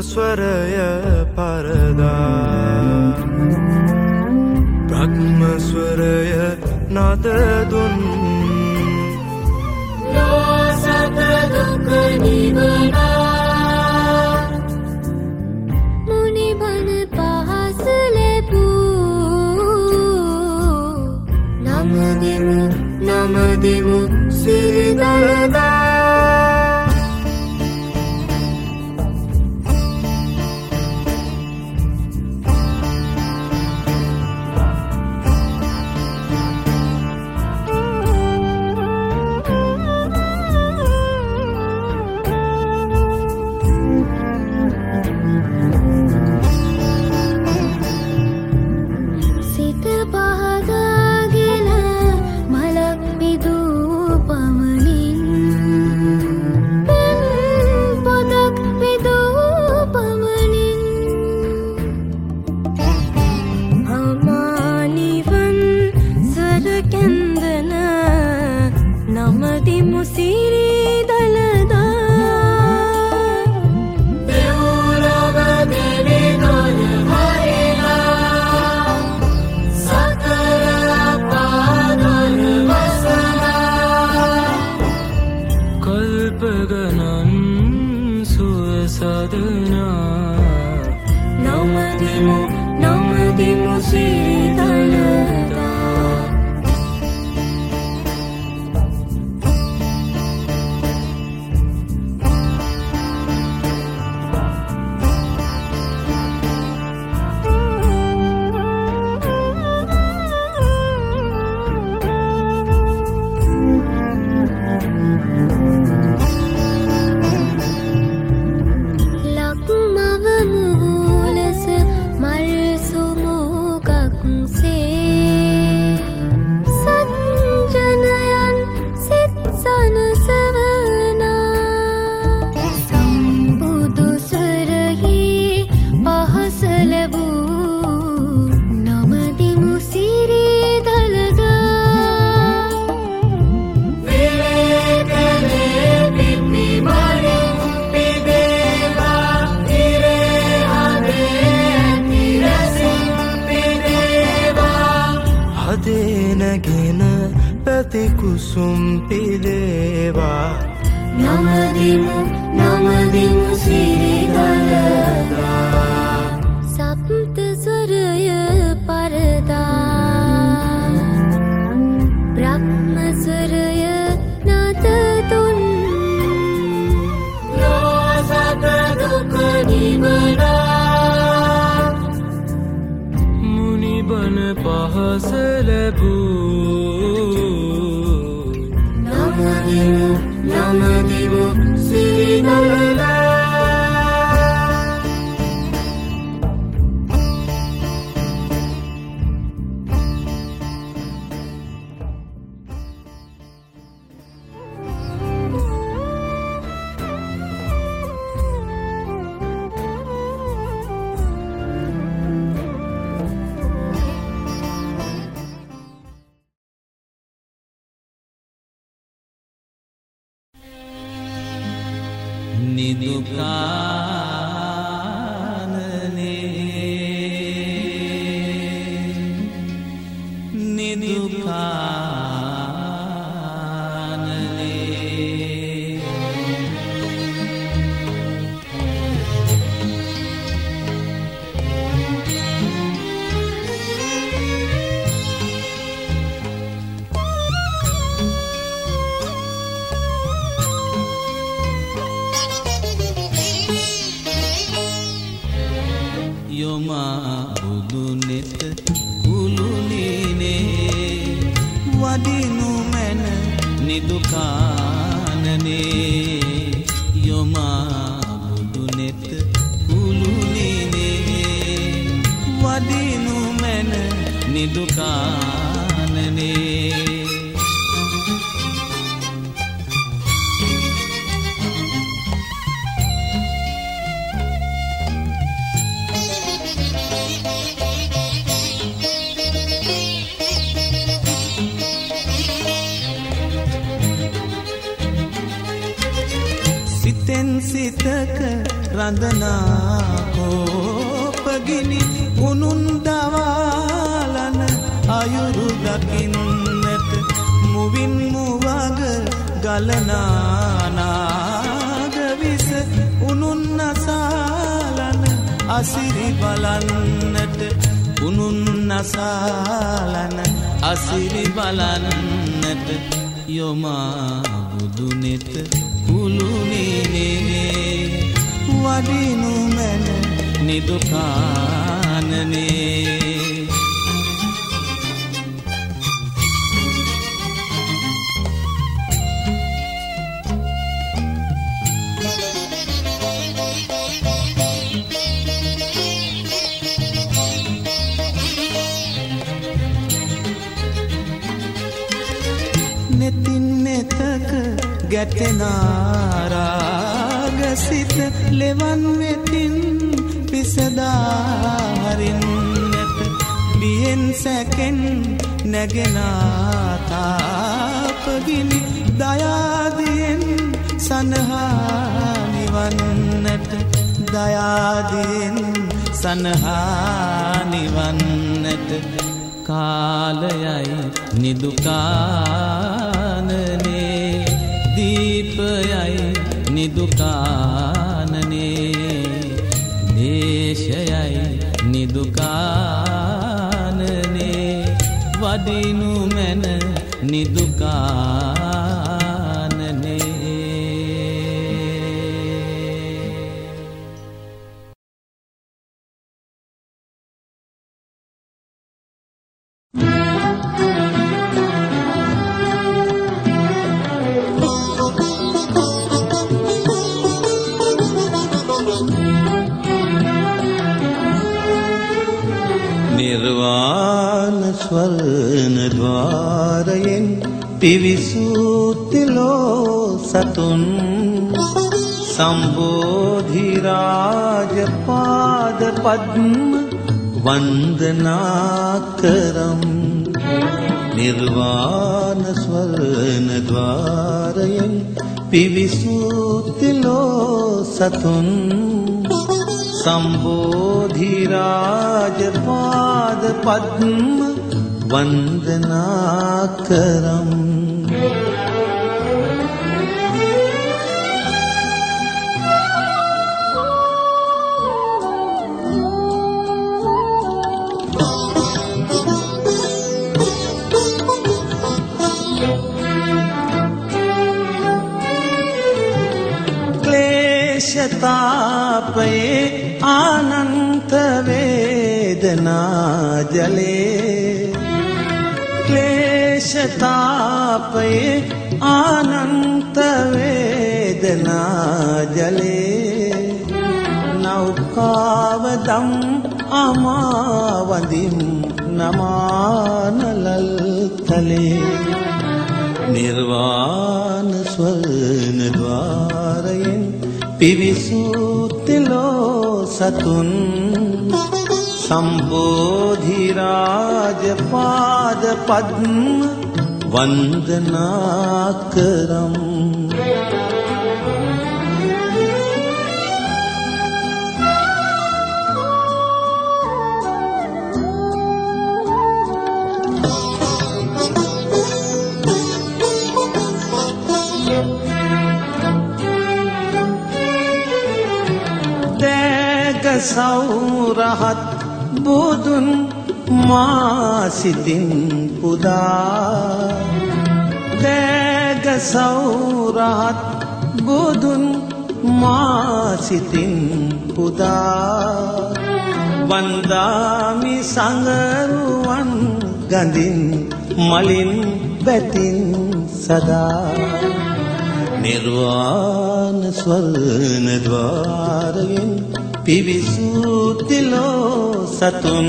Speaker 15: अस्वर पिविसूतिलोसतुन् सम्बोधिराजपादपद्म वन्दनाकरम्। निर्वाण स्वर्ण द्वारय पिबि सुतिलोसतुन् सम्बोधिराजपादपद्म वंदना करम। क्लेशतापये आनंद वेदना जले। ක්ලේශතාපයේ ආනන්ත වේදනා ජලේ
Speaker 2: නෞකාව දම් අමාවදිම් නමානලල් තලේ නිර්වාණ ස්වර්ණ ద్వාරයෙන් පිවිසූතිලෝ සතුන් සම්බෝධිරාජපාද පද්ම වන්දනා කරම් දෑග සෞරහත් බුදුන් මාසිතින් පුදා දෑග සෞරහත් බුදුන් මාසිතින් පුදා වන්දාමි සඟරුවන් ගඳින් මලින් බැතින් සදා නිර්වාණ ස්වර්ණ ద్వාරයෙන් පිවිසූතිලෝ සතුන්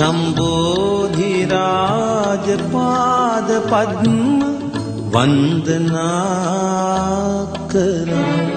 Speaker 2: සම්බෝධි රාජපාද පද්ම වන්දනා කරම්.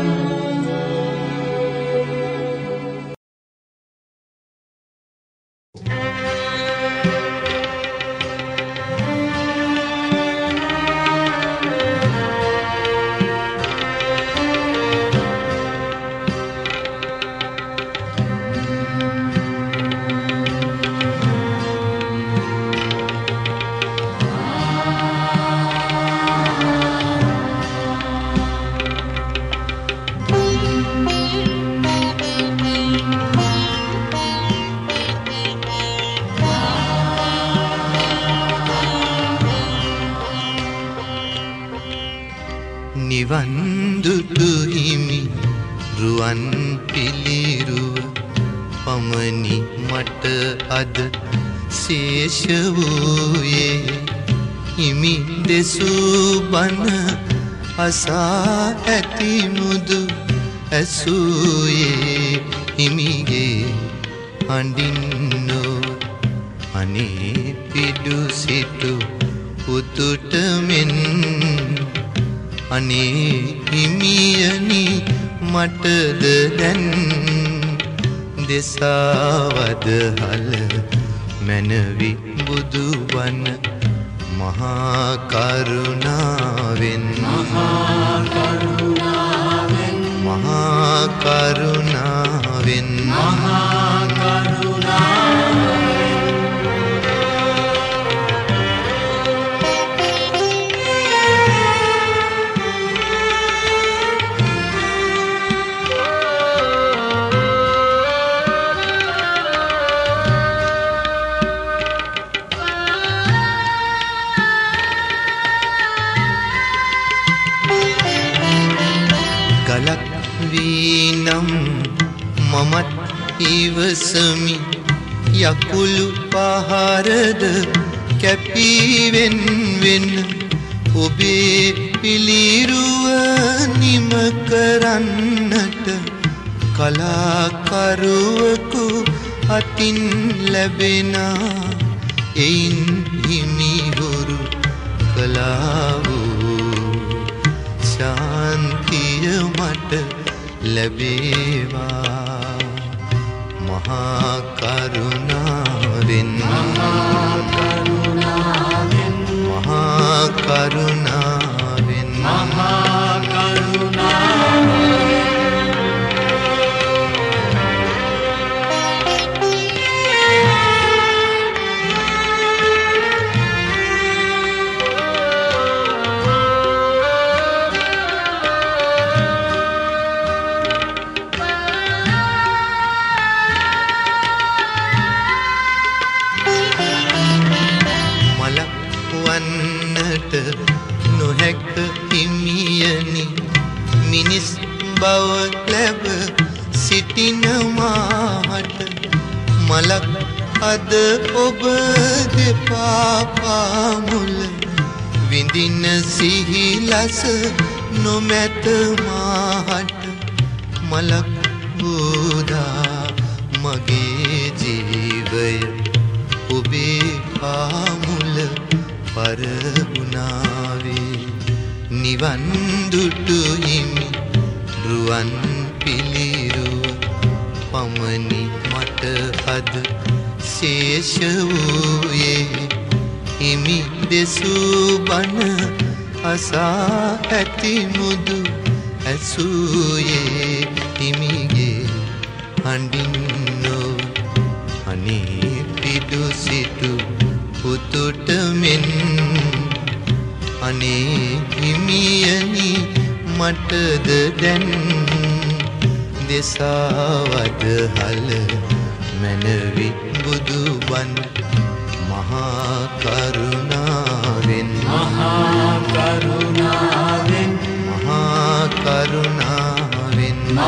Speaker 1: करुणा विन्द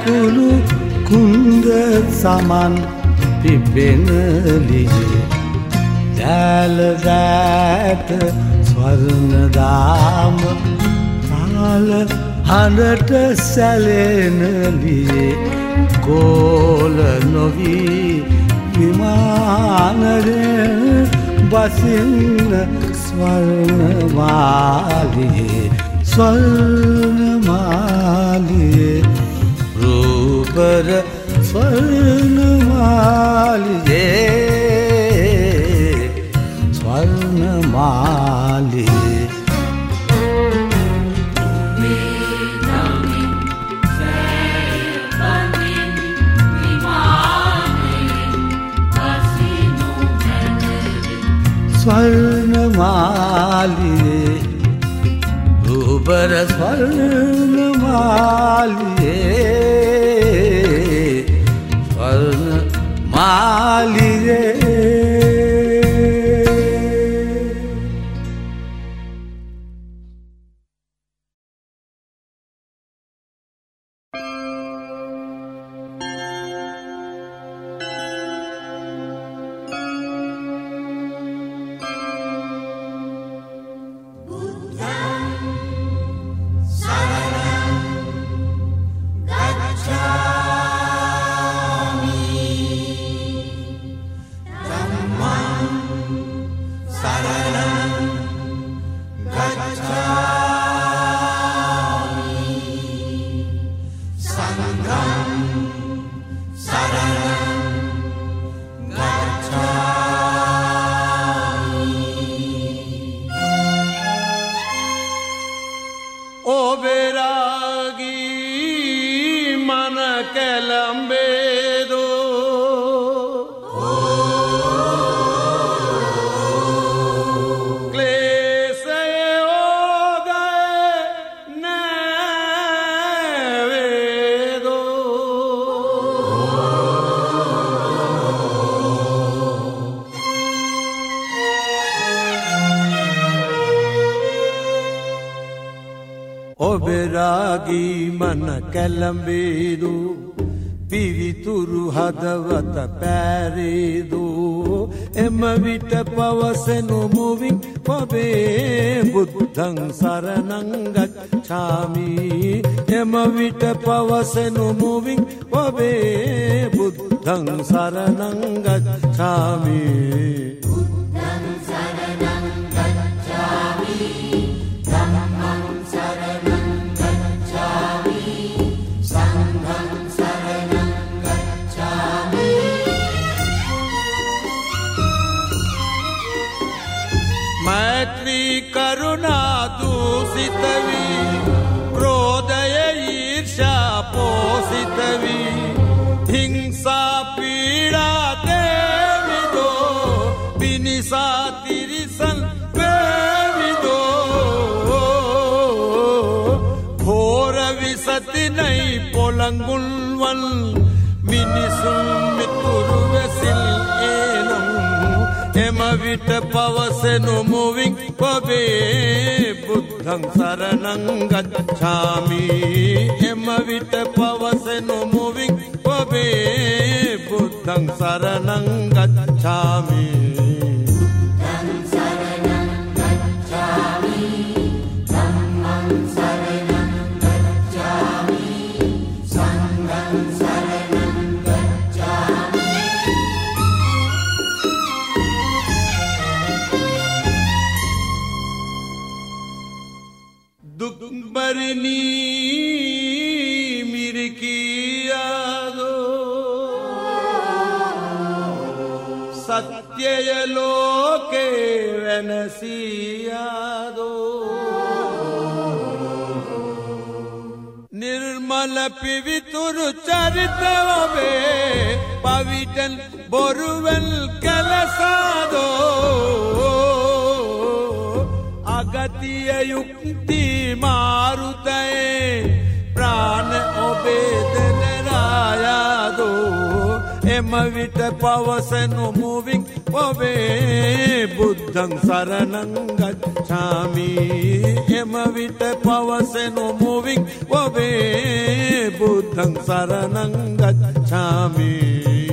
Speaker 1: කැකුළු කුන්ද සමන් පිපෙනලියේ දැලදෑට ස්වර්ණදාම තාල හඬට සැලෙනලියේ කෝල නොවී විමානරය බසින්න ස්වර්ණමාලියේ ස්වර්ණමාලියේ රූපර ස්වර්ණමාලියේ ස්වර්ණමාලියේ ස්වර්ණමාලියේ රූපර ස්වර්ණමාලියේ මාලියේ
Speaker 16: ඔබෙරාගී මන කැලම්බේදු
Speaker 17: පිවිතුරු හදවත පැරේදෝ. එම විට පවසනු මුවින් ඔබේ බුද්ධං සරණංගත් චාමී එම විට පවසනු
Speaker 16: ක්‍රෝධය ඊර්ෂා පෝසිතවී හිංසා පීඩාදේවිදෝ පිනිසා තිරිසන් වේවිදෝ හෝර විසතිනයි පොළඟුල්වල් මිනිසුන් මිතුරු වෙසිල් ඒනම් එම විට පවසනු तं शरणं गच्छामि यमवित पवसनु मुविक् पवे बुद्धं शरणं गच्छामि මුවින් ඔබේ බුද්ධං සරණංගච්ඡාමි එම විට පවසනු
Speaker 18: भगतियुक्ति मारुतये। प्राण ओबेद नाया दो एम विट पवसनु
Speaker 19: मुविं पवे। बुद्धं शरणं गच्छामि।
Speaker 18: एम विट पवसनु मुविं पवे। बुद्धं शरणं
Speaker 20: गच्छामि।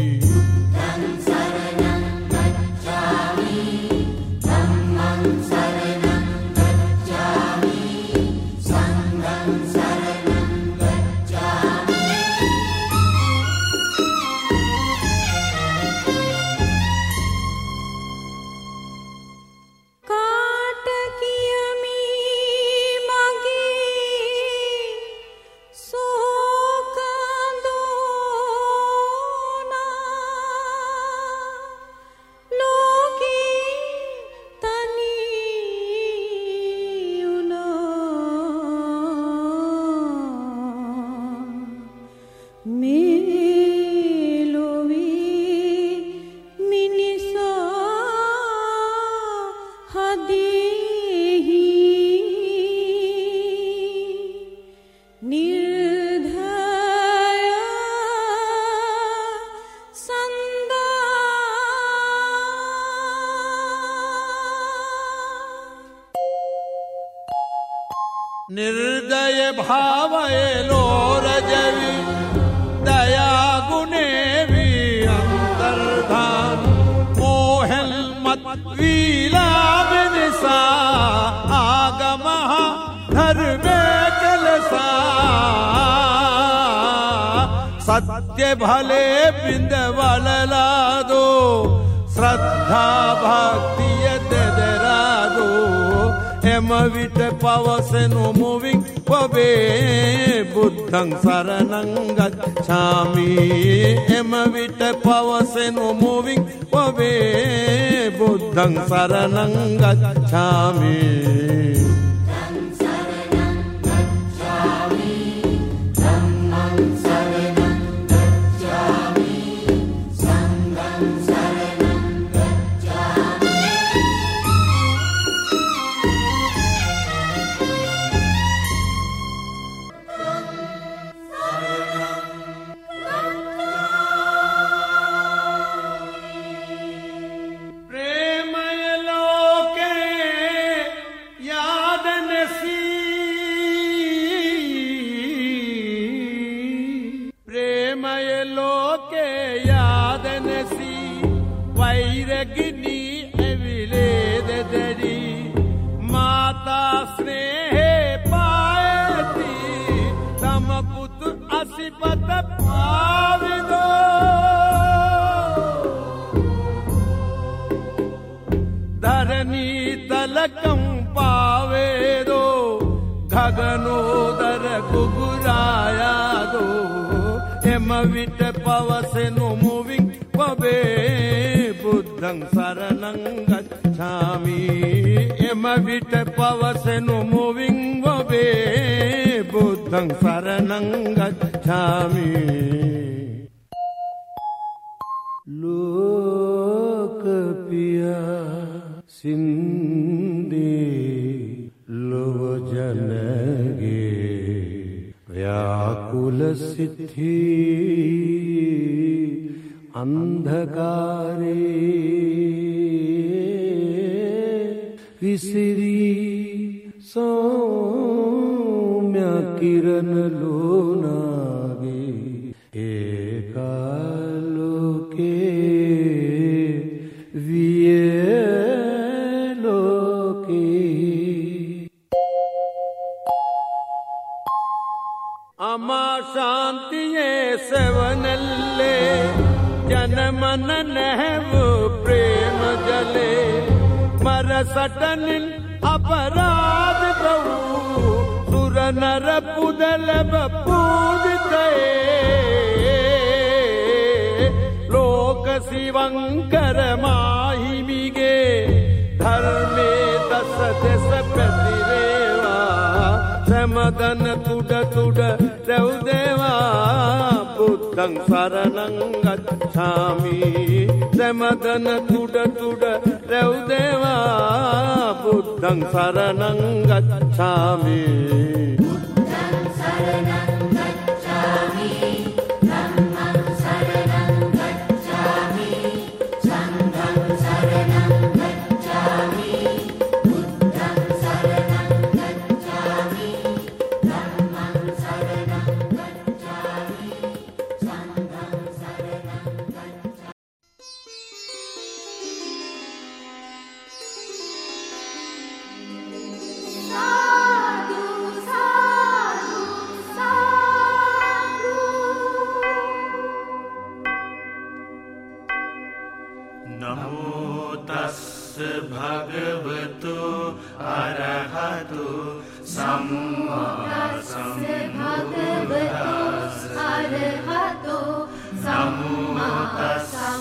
Speaker 20: சரணங்க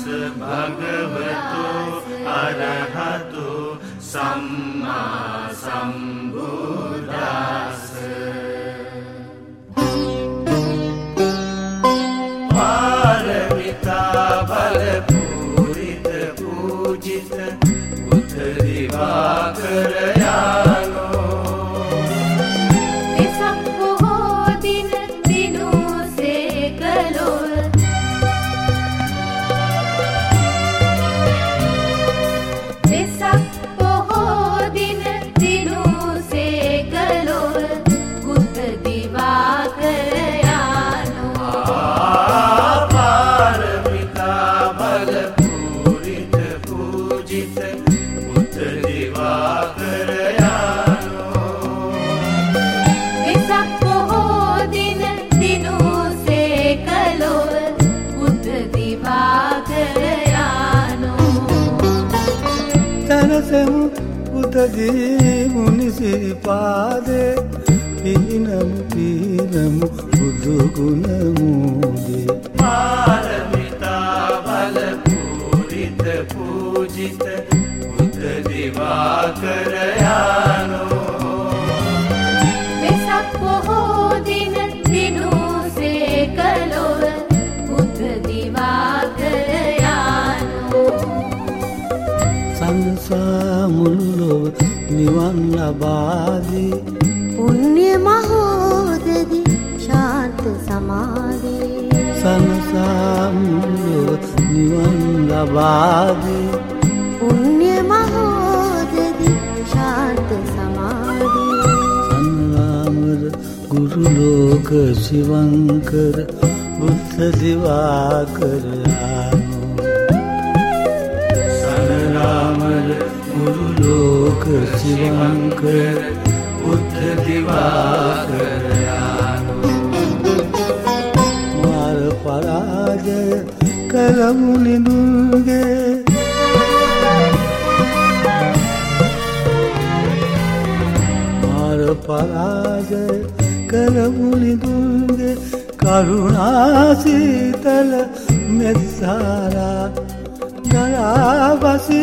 Speaker 20: भगवतो अरहतु सम्मा බුදුගුණමූදේ
Speaker 19: පාරමිතා බලපූරිත පූජිත බුද්ධ දිවාකරයානෝ.
Speaker 18: වෙසක් බොහෝ දින දිනූ සේකලොව බුද්ධ දිවාකරයානෝ.
Speaker 20: සංසා මුළුලොව නිවන් ලබාදී.
Speaker 21: පුණ්‍ය
Speaker 20: සංසා මුළුලොව නිවන් ලබාදී
Speaker 21: පුණ්‍ය මහෝදදි ශාන්ත සමාධී.
Speaker 20: සන්රාමර ගුරුලෝක ශිවංකර බුද්ධ දිවාකරයානෝ සනරාමර ගුරුලෝක ශිවංකර බුද්ධ දිවාකරයානෝ කළමු නිදුන්ගේ මාර පරාජය කරමුනිදුන්ගේ කරුණාසීතල මෙත්සාරා ගලාබසි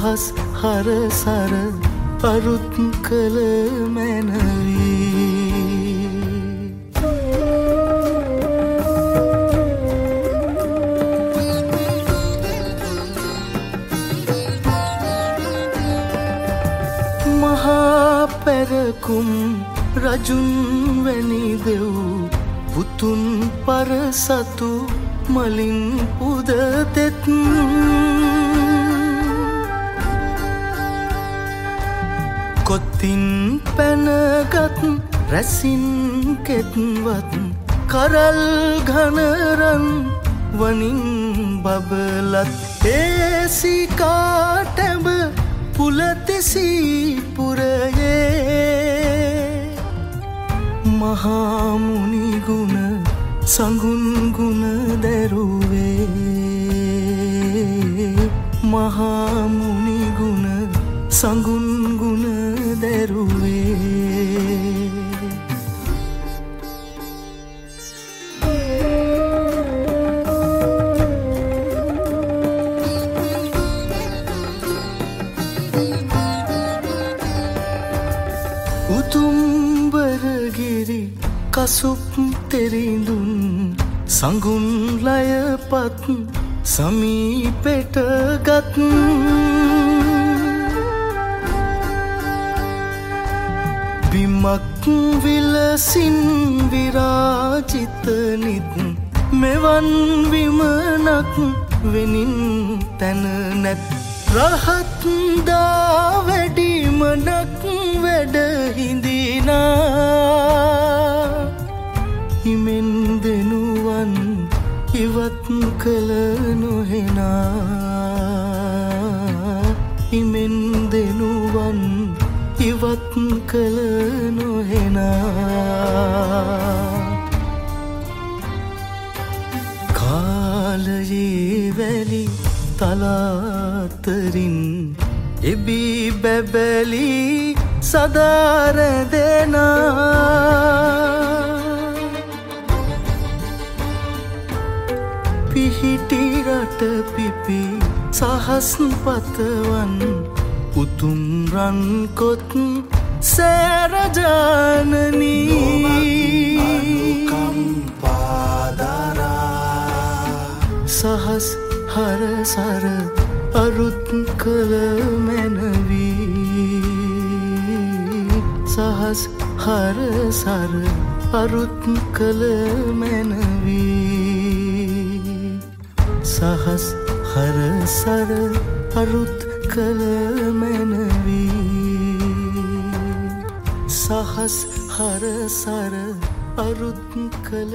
Speaker 22: සහස් හරසර අරුත් කළ මැනවී රැසින් කෙත්වත් කරල් ගනරන් වනින් බබලත් ඒසිකාටැබ පුලතිසිපුරයේ මහාමුනිගුණ සඟුන්ගුණ දැරුවේ මහාමුනිගුණ සඟුන්ගුණ කළ මැනවී. සහස් හරසර අරුත් කළ මැනවී. සහස් හරසර අරුත් කළ මැනවී. සහස් හරසර අරුත් කළ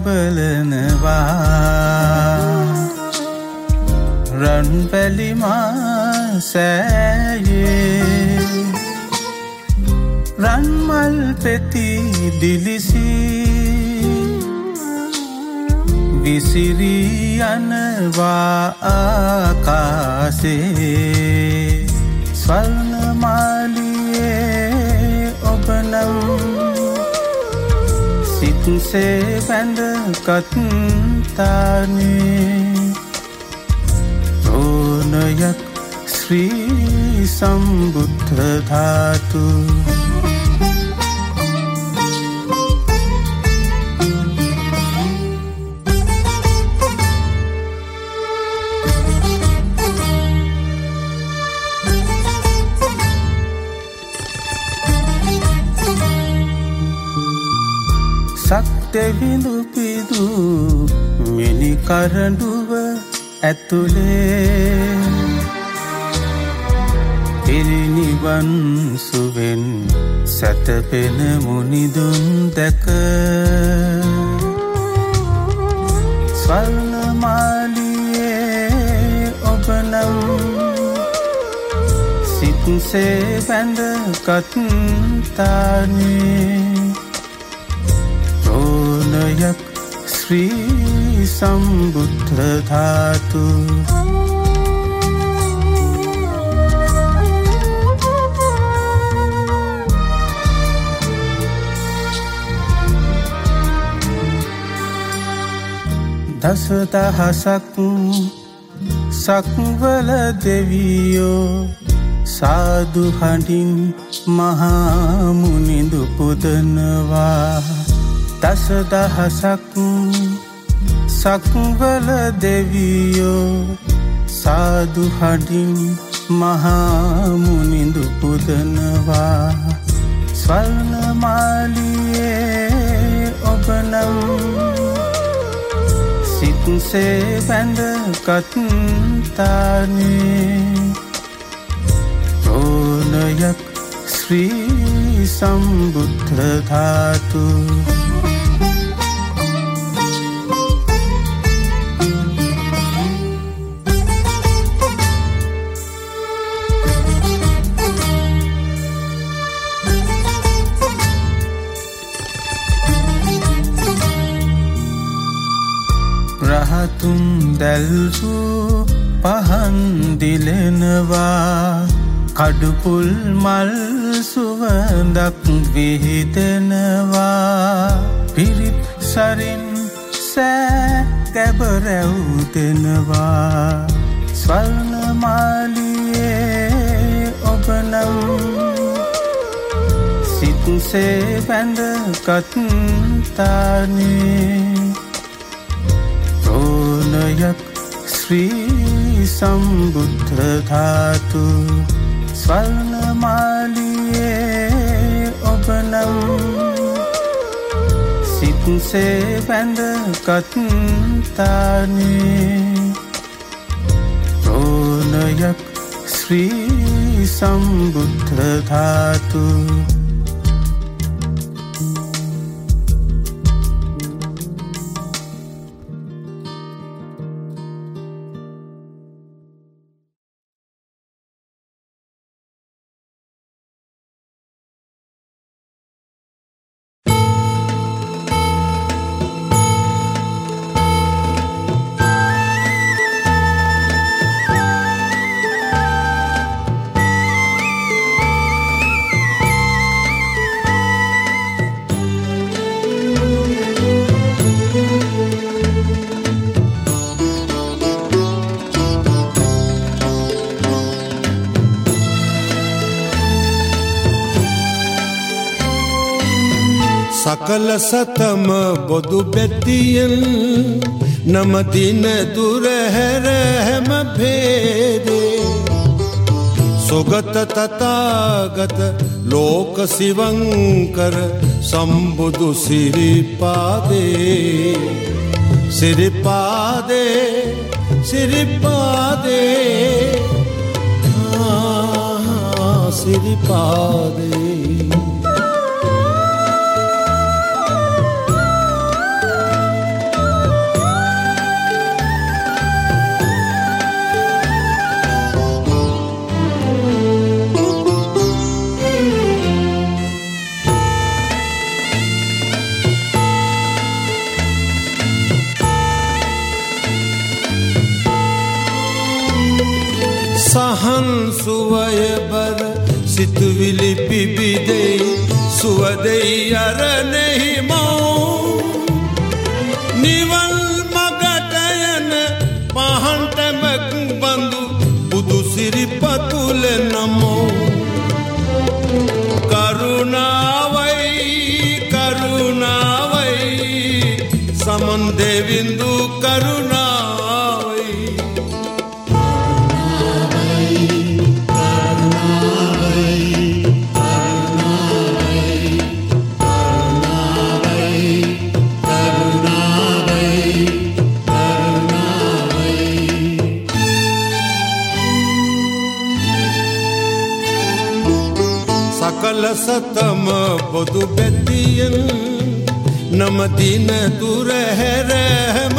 Speaker 23: double සිත්සේ බැඳකත්තානේ ඕනයක් ශ්‍රී සම්බුද්ධ ධාතු සක්තෙවිඳු පිදු මිනි කරඩුව ඇතුලේ. පිරිනිවන් සුවෙන් සැතපෙන මුනිදුන් දැක. ස්වල්නමාලියේ ඔබනම් සිත්සේ බැඳකත්තානේ ඕනයක් ශ්‍රී සම්බුද්ධ ධාතු. දසදහසක් සක්වල දෙවියෝ සාදු හඬින් මහාමුනිදු පුදනවා. දසදහසක් සක්වල දෙවියෝ සාදු හඬින් මහාමුනිදු පුදනවා. ස්වල්නමාලියේ ඔබනම් සිත්සේ බැඳ කත්තානේ ඕනයක් ශ්‍රී සම්බුද්ධධාතු රහතුන් දැල්සූ පහන්දිලෙනවා කඩුපුල් මල් සුවඳක් විහිදෙනවා. පිරිත් සරින් සෑ කැබරැව්දෙනවා ස්වල්නමාලියේ ඔබනම් සිත්සේ පැඳ කත්තානේ ඕනයක් ශ්‍රී සම්බුද්ධධාතු ස්වල්නමාලියේ ඔබනම් සිත්සේ පැඳ කත්තානේ ඕනයක් ශ්‍රී සම්බුද්ධධාතු
Speaker 16: සකල සතම බොදු බැතියෙන් නමදින දුරහැර හැම භේදේ. සොගත තතාගත ලෝක සිවංකර සම්බුදු සිරිපාදේ. සිරිපාදේ සිරිපාදේ. සිරිපාදේ. සහන් සුවයබර සිතුවිලි පිබිදෙයි සුවදෙයි අරනෙහි මව්. නිවල් මගටයන පහන්ටමැක් බඳු බුදු සිරිපතුල නමෝ. කරුණාවයි කරුණාවයි සමන් දෙවින්දු කරුණාවයි. සකල සතම බොදු බැතියෙන් නමදින දුරහැර හැම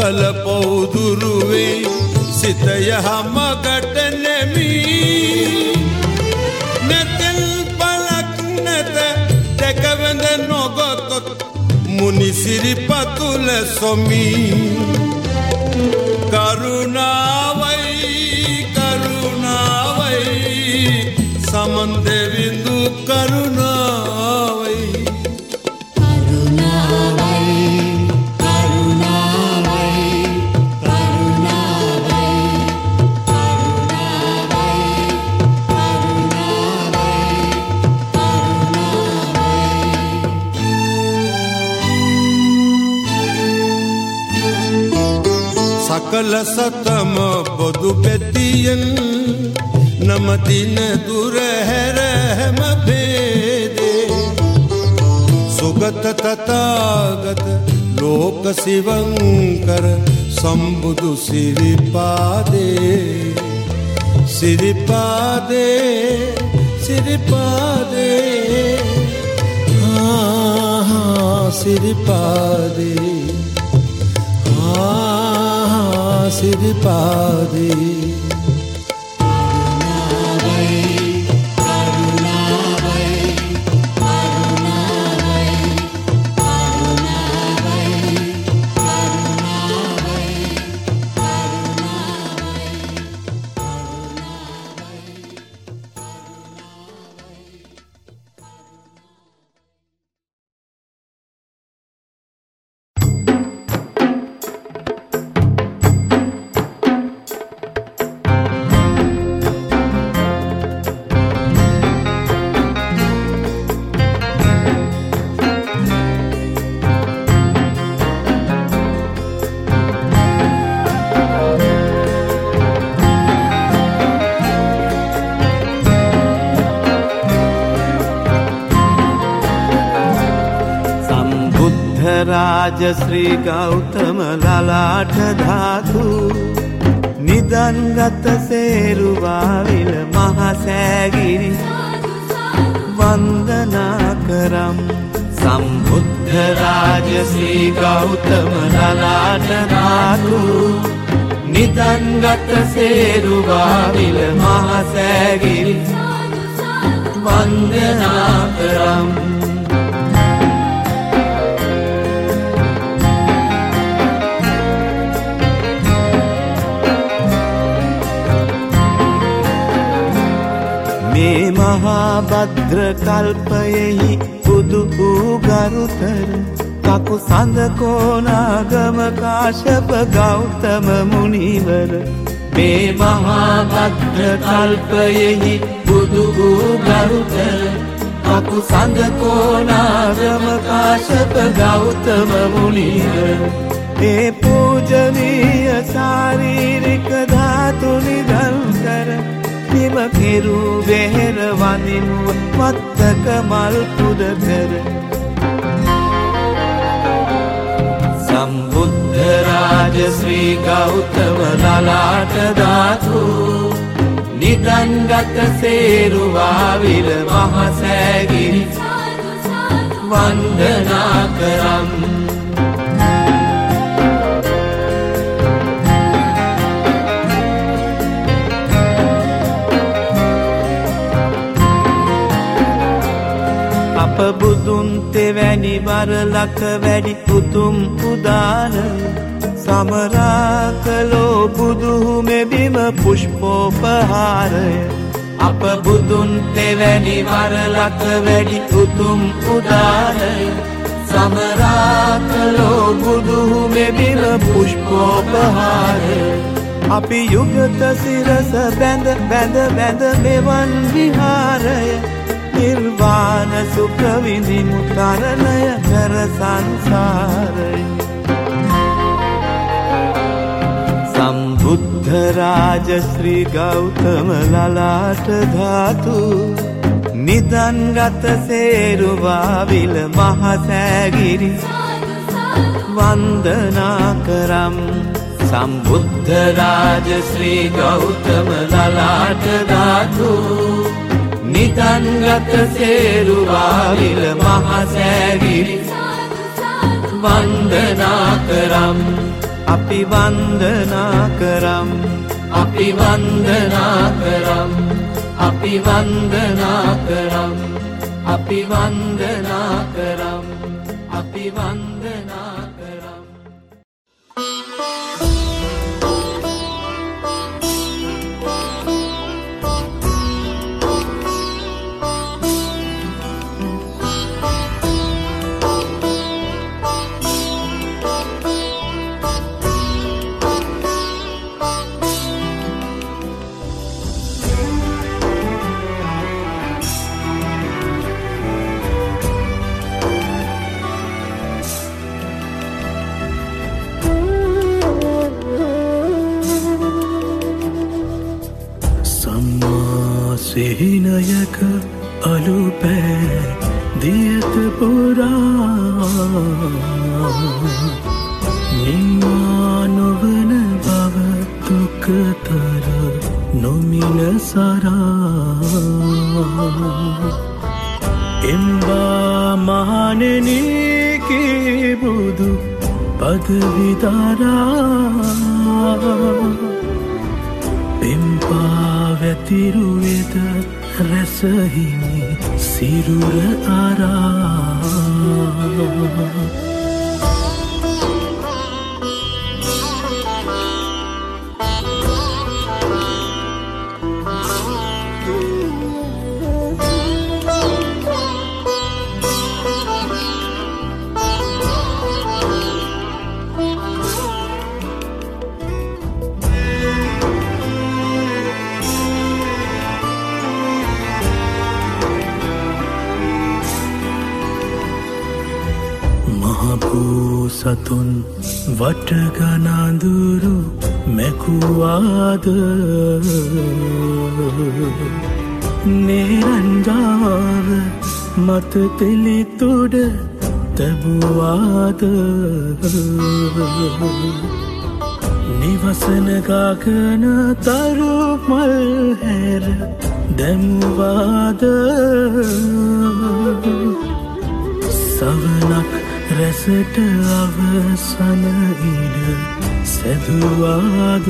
Speaker 16: කළ පෞදුරුවෙයි සිත යහමගට නෙමී නැතෙල් පලක් නැත දැකවඳ නොගොතොත් මුනිසිරිපතුල සොමී කරුණාවයි කරුණාවයි සමන්දෙවිඳු කරුණාවයි සකල සතම බොදු පෙතියෙන් නමතින දුරහැරහැම බේදේ. සුගත තතාගත ලෝක සිවංකර සම්බුදු සිරිපාදේ. සිරිපාදේ සිරිපාදේ. ආහා සිරිපාදේ. ආහා සිරිපාදේ
Speaker 24: රාජ ශ්‍රී ගෞතම ලලාට ධාතු නිදන්ගත සේරුවාවිල මහසෑගිරි. වන්දනා කරම් සම්බුද්ධ රාජ ශ්‍රී ගෞතම ලලාට ධාතු නිදන්ගත සේරුවාවිල මහසෑගිරි. වන්දනා කරම් භද්‍ර කල්පයෙහි බුදු වූ ගරුතර කකු සඳකෝනාගම කාශප ගෞතම මුනිවර. මේ මහා භද්‍ර කල්පයෙහි බුදු වූ ගරුතර කකු සඳකෝනාගම කාශප ගෞතම මුනිවර. ඒ පූජනීය ශාරීරික ධාතු නිදන් කර නිම කෙරු වෙහෙර වඳිනුව මත්තක මල් පුද කර. සම්බුද්ධ රාජ ශ්‍රී ගෞතම ලලාට ධාතු නිදන්ගත සේරුවාවිල මහසෑගිරි වන්දනා කරම් අප බුදුන් තෙවැනි වරලක වැඩි උතුම් උදාන. සමරාකලෝ බුදුහුමෙබිම පුෂ්පෝපහාරය. අප බුදුන් තෙවැනි වරලක වැඩි උතුම් උදානය. සමරාකලෝ බුදුහුමෙබිම පුෂ්පෝපහාරය. අපි යුගත සිරස බැඳ බැඳ බැඳ මෙවන් විහාරය. නිර්වාණ සුඛ විඳිමු තරණය කර සංසාරය. සම්බුද්ධ රාජ ශ්‍රී ගෞතම ලලාට ධාතු නිදන්ගත සේරුවාවිල මහසෑගිරි. වන්දනා කරම් සම්බුද්ධ රාජ ශ්‍රී ගෞතම ලලාට ධාතු නිදන්ගත සේරුවාවිල මහසෑගිරි වන්දනා කරම්.
Speaker 25: අපි වන්දනා කරම්.
Speaker 24: අපි වන්දනා කරම්. අපි වන්දනා කරම්. අපි වන්දනා කරම්. අපි වන්දනා
Speaker 26: සිහිනයක අලුපෑ දියත පුරා නිම්මා නොවන බව දුකතර නොමින සරා. එම්බා මහනෙනකේ බුදු පදවිදරා පෙම්පා වැතිරුවෙද රැසහිමි සිරුර අරා. මහපූසතුන් වටගනඳුරු මැකුවාද. නේරංජාව මත පෙළිතුඩ තැබුවාද. නිවසනගාගන තරුමල් හැර දැමුවාද. සවනක් රැසට අවසන ඉඩ සැදවාද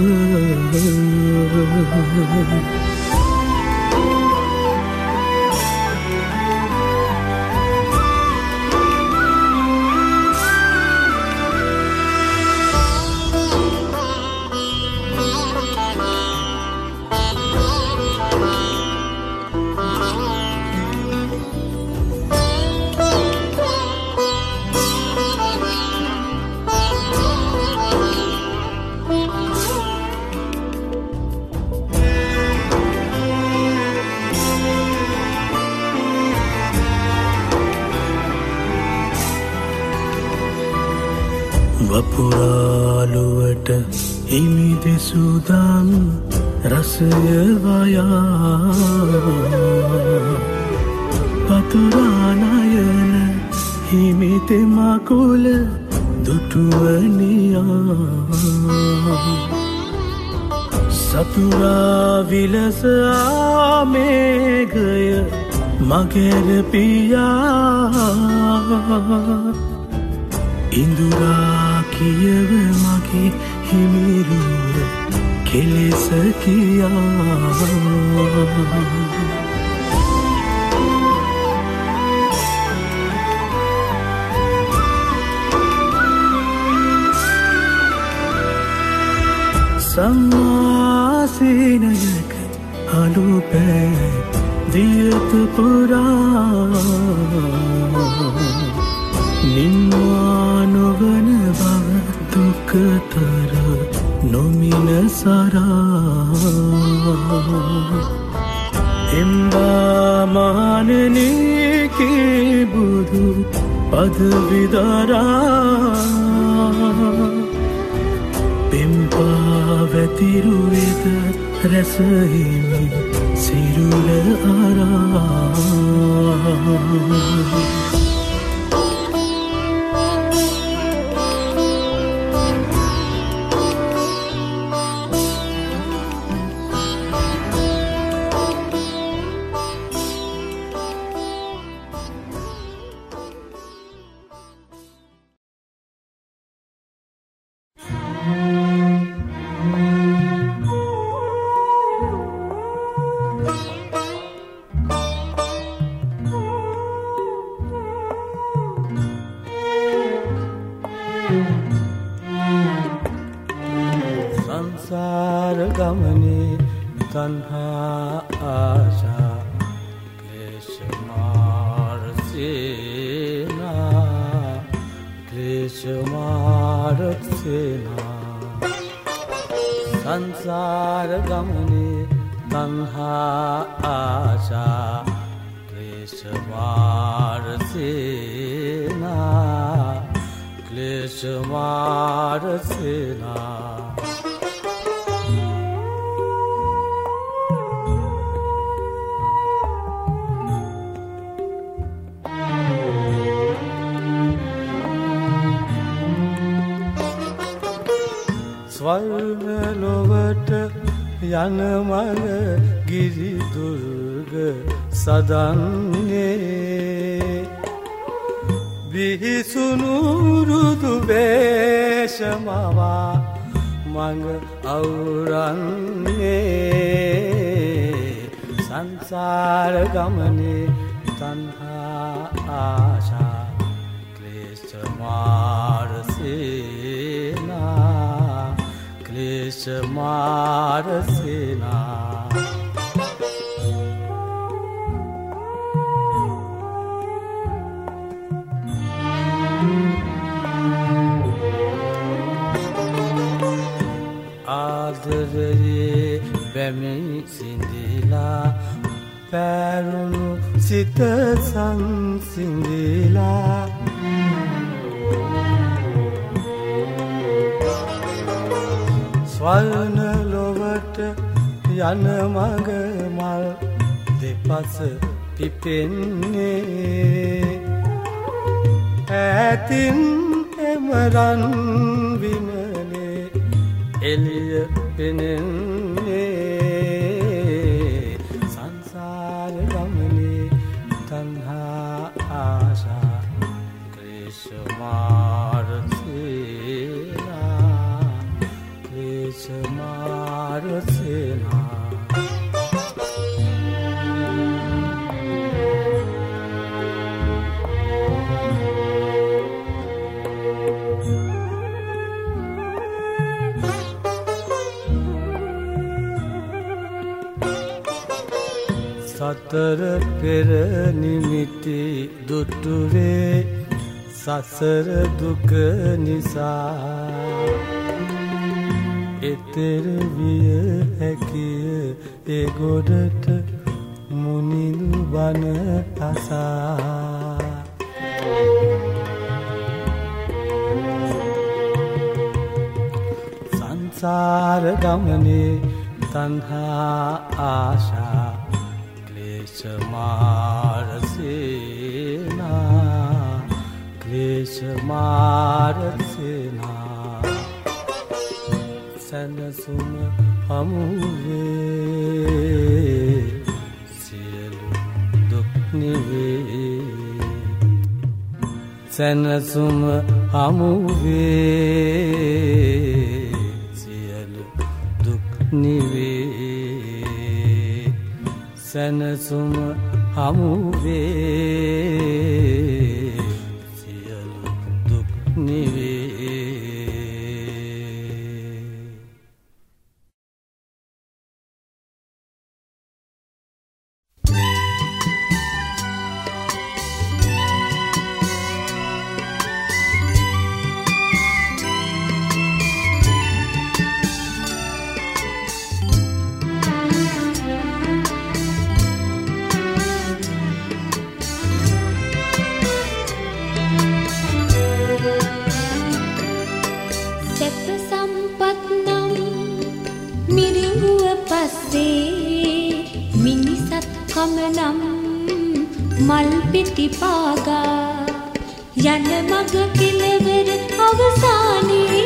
Speaker 11: යන මග
Speaker 27: පිළවෙර අවසානයේ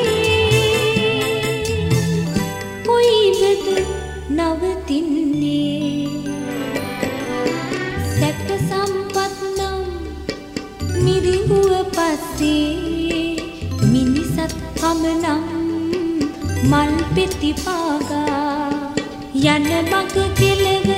Speaker 27: කොයිවද නවතින්නේ? සැප සම්පත් නම් මිරිඟුව පස්සේ මිනිසත් පමණම් මල් පෙති පාගා යන මග කෙලවර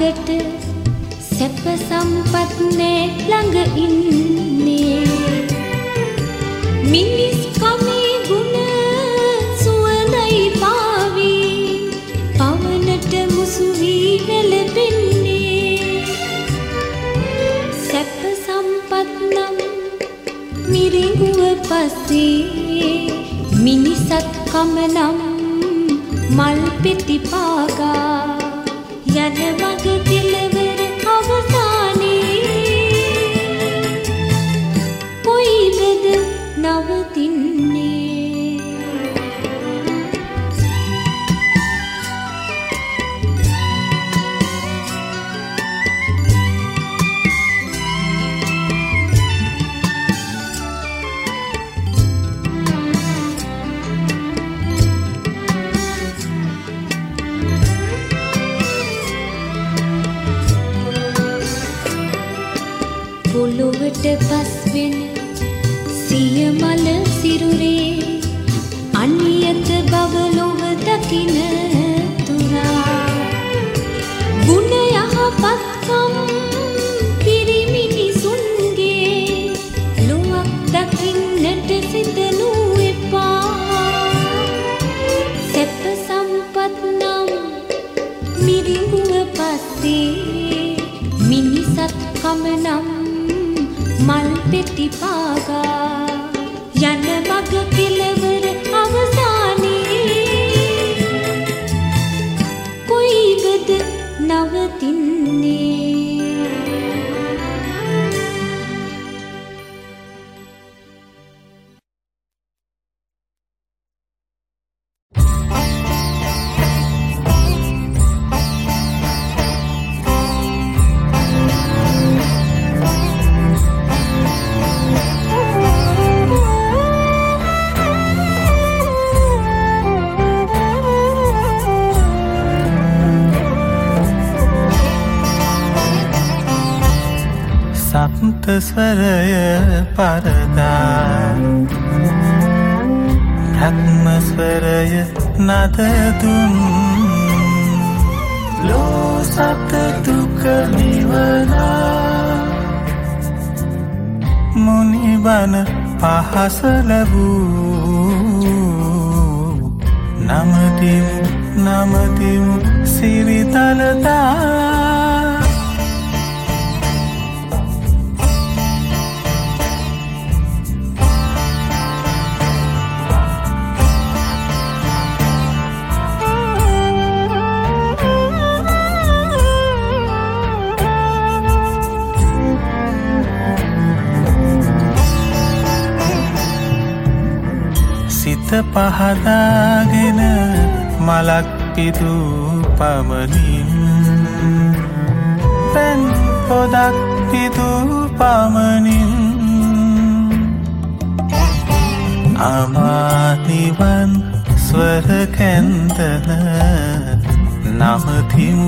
Speaker 27: දාකට සැප සම්පත් නෑ ළඟ ඉන්නේ. මිනිස් කමේ ගුණ සුවඳයි පාවි. පවනට මුසු වී වැළපෙන්නේ සැප සම්පත් නම් මිරිඟුව පස්සේ මිනිසත් කම නම් මල් පෙති පාගා.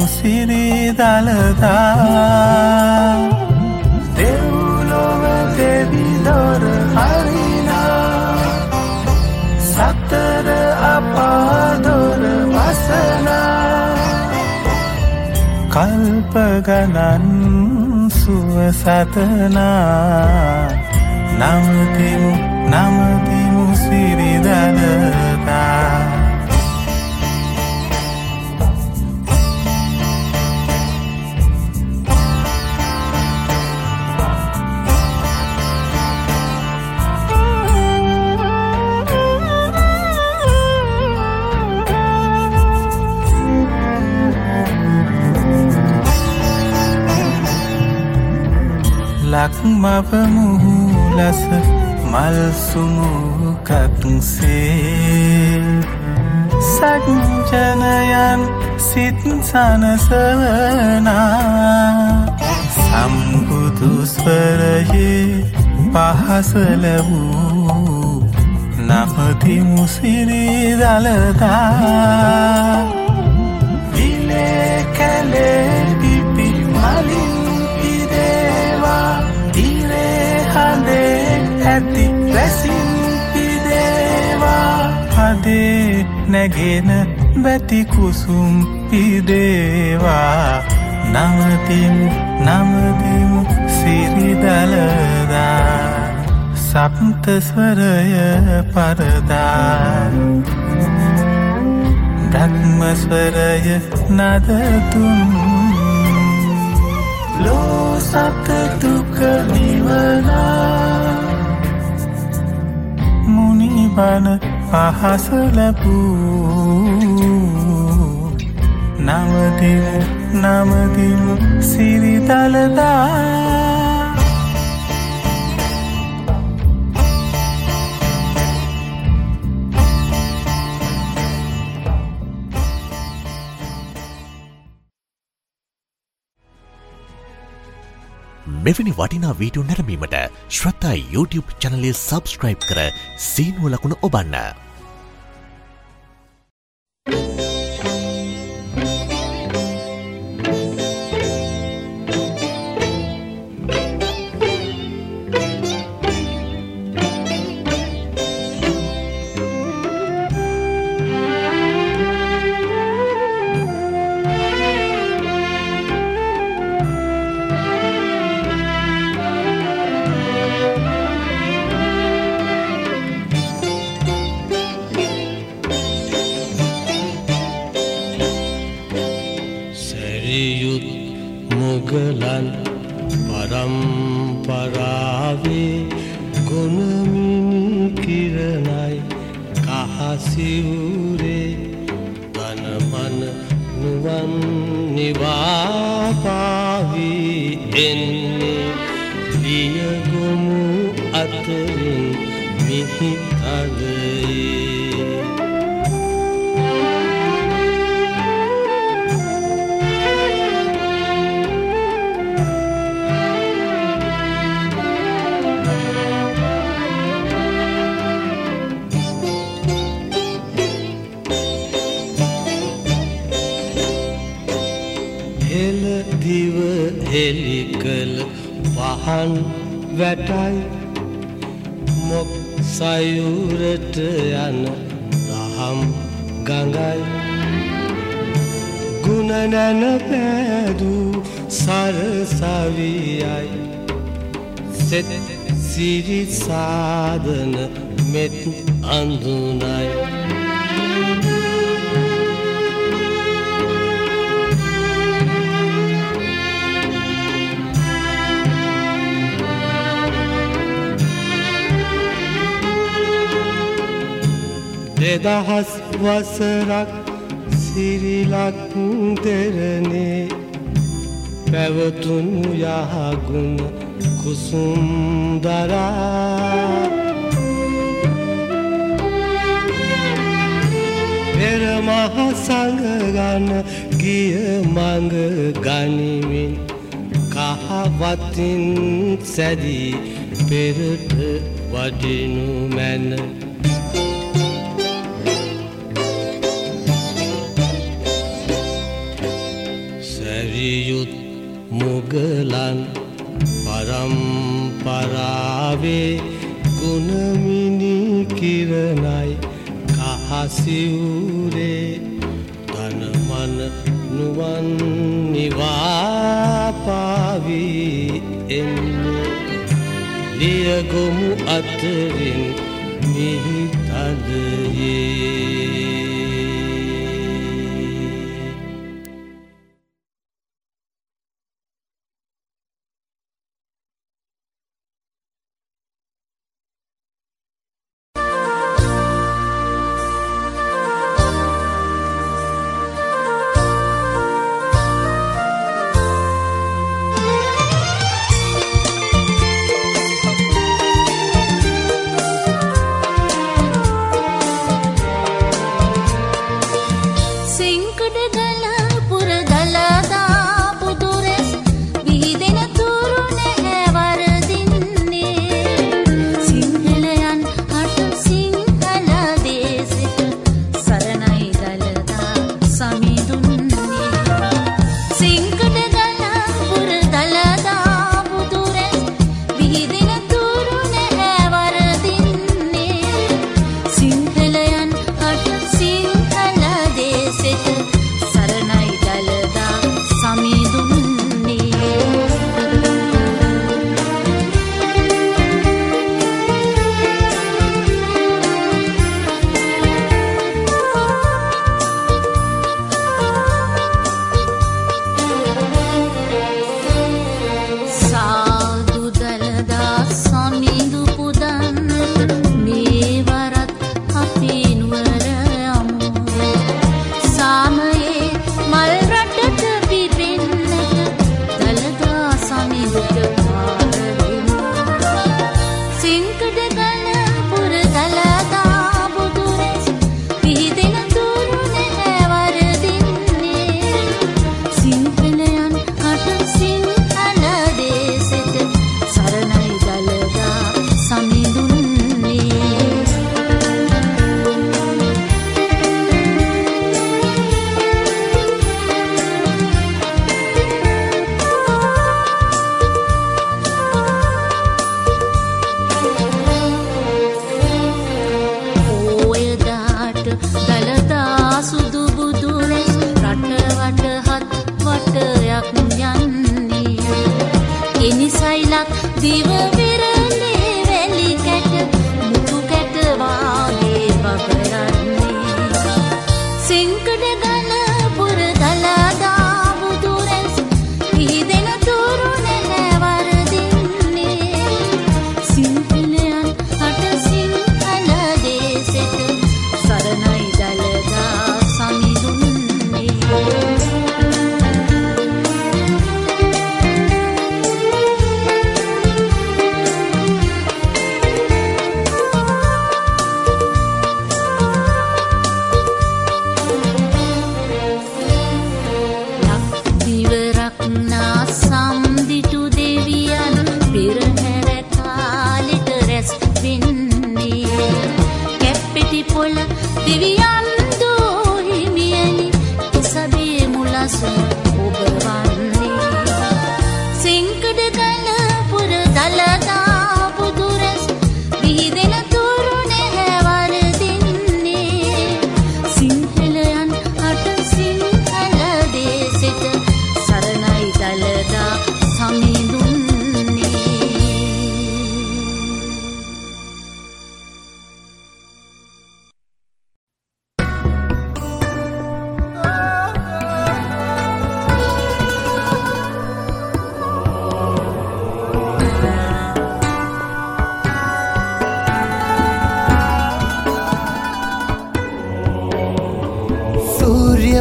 Speaker 28: නමතිමු සිරිදලදා දෙව්ලොව දෙවිදොර හරිනා. සතර අපාදොර වසනා. කල්ප ගණන් සුවසතනා නමතිමු නමතිමු සිරිදලතා ලක්මව මුහුලස මල්සුමුකක්සේ සජ්ජනයන් සිත් සනසවනා. සම්බුදුස්වරයේ පහසල වූ නපති මුසිරිදලදා විලේ කැලේ මදේ නැගෙන බැතිකුසුම් පිදේවා. නවතිමු නමදිමු සිරිදලදා සප්තස්වරය පරදා. බ්‍රහ්මස්වරය නදතුම් ලෝ සතතුක නිවනා. මුනිබන අහස ලැබූ නවතිමු නමතිමු සිරිතලතා
Speaker 4: මෙවැනි වටිනා වීඩියෝ නැරමීමට ශ්‍රතා YouTube චනලය සබස්ක්‍රයිබ් කර සීනුව ලකුණ ඔබන්න.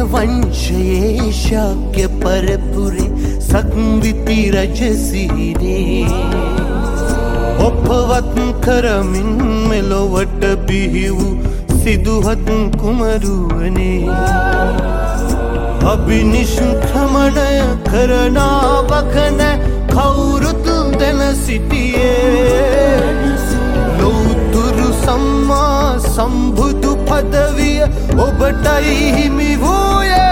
Speaker 29: සූර්ය වංශයේ ශාක්‍ය පරපුරේ සක්විති රජසිහිනේ ඔපවත් කරමින් මෙලොවට බිහි වූ සිදුහත් කුමරුවනේ අභිනිෂ්ක්‍රමණය කරනාවකන කවුරුත් දෙන සිටියේ ලොවතුරු සම්මා සම්බුදු පදවිය ඔබටයි හිමි වූයේ.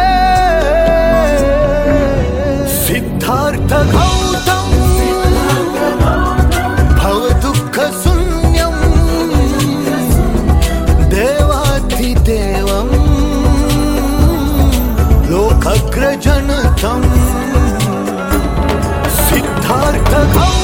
Speaker 29: සිද්ධාර්ථ ගෞතම් භවදුක්ඛ ශුන්‍යම් දේවාති දේවම් ලෝකග්‍රජනතම් සිද්ධාර්ථ ගෞතම්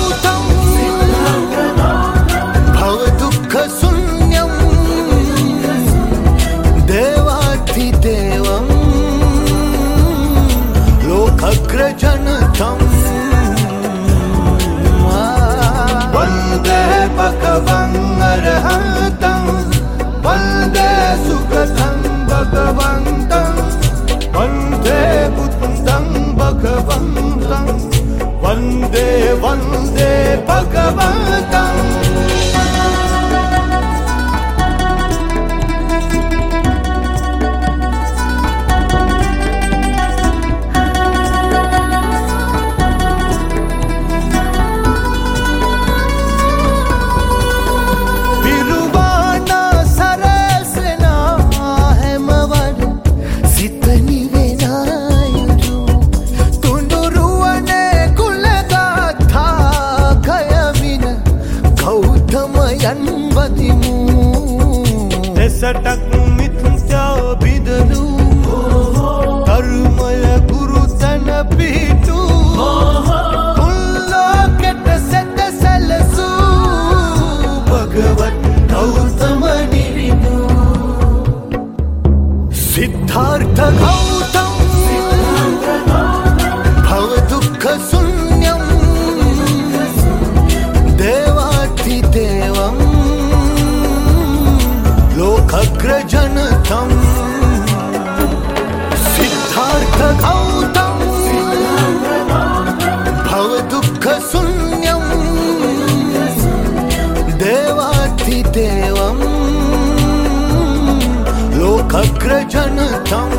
Speaker 29: वन्दे सुखदं भगवन्तम् वन्दे बुद्धं भगवन्तं। वन्दे वन्दे भगवन्तम् धनथम् सिद्धार्थ गौतम् सिद्धार्थं देवाधिदेवम् लोकग्रजनतम्।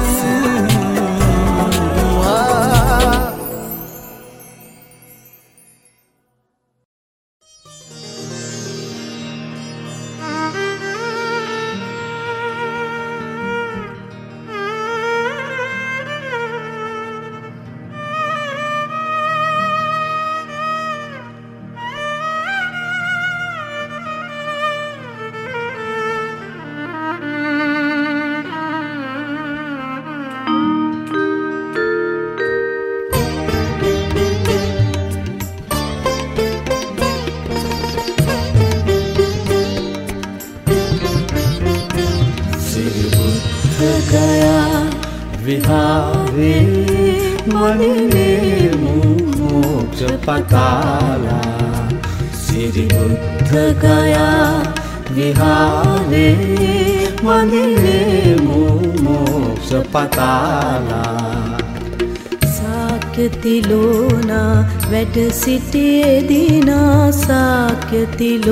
Speaker 30: සාක්‍යතිලෝනා වැඩ සිටියේදිනා සාක්‍යතිලෝනා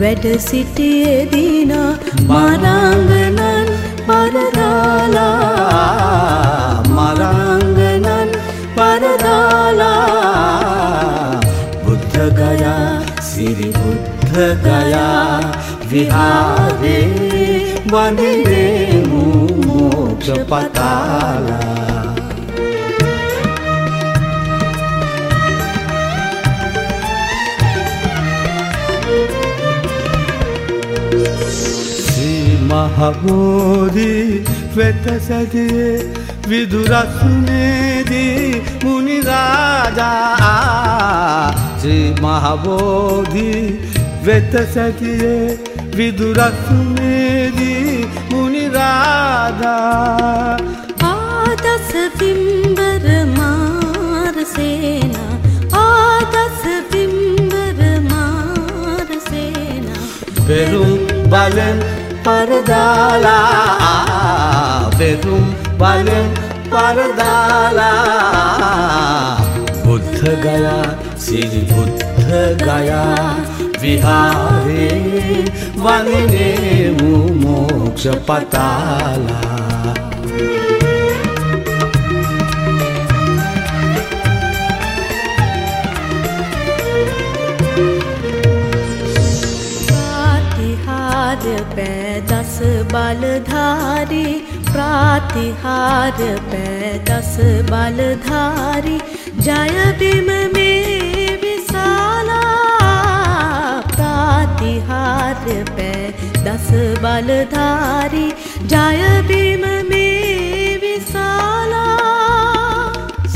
Speaker 30: වැඩ සිටියේදිනා මරංගනන් පරදාලා
Speaker 31: මරංගනන් පරදාලා. බුද්ධ ගයා සිරි බුද්ධ ගයා විහාරේ වනිනේමු මෝක්ෂ පතාලා
Speaker 1: මහබෝධි වෙත සැදියේ විදුරසුනේදී මුනිරාජා ශ්‍රී මහබෝධි වෙත සැතියේ විදුරසුනේදී මුනිරාජා
Speaker 30: ආදස පිම්බර මාරසේන ආදස පිම්බර මාරසේන
Speaker 31: පෙරුම් බලෙන් පරදාලා පෙරුම් බලෙන් පරදාලා. බුද්ධ ගයා සිරි බුද්ධ ගයා විහාරේ වනිනේමු මෝක්ෂ පතාලා
Speaker 30: පෑදස බලධාරී ප්‍රාතිහාර්ය පෑදස බලධාරී ජයබිම මේ විසාලා ප්‍රාතිහාර්ය පෑ දස බලධාරී ජයබිම මේ විසාලා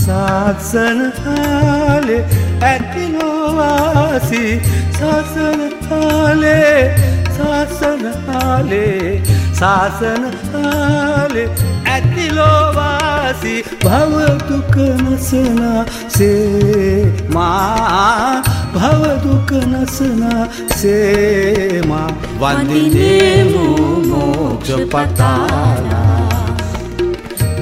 Speaker 1: සාත්සන කාලේ ඇතිනෝවාසි සසන කාලේ සාසන කාලේ සාසන කාලේ ඇතිලෝවාසි භවදුක නසනා සේමා භවදුක නසනා සේමා
Speaker 31: වන්දිනේමු මෝක්ෂ පතාලා.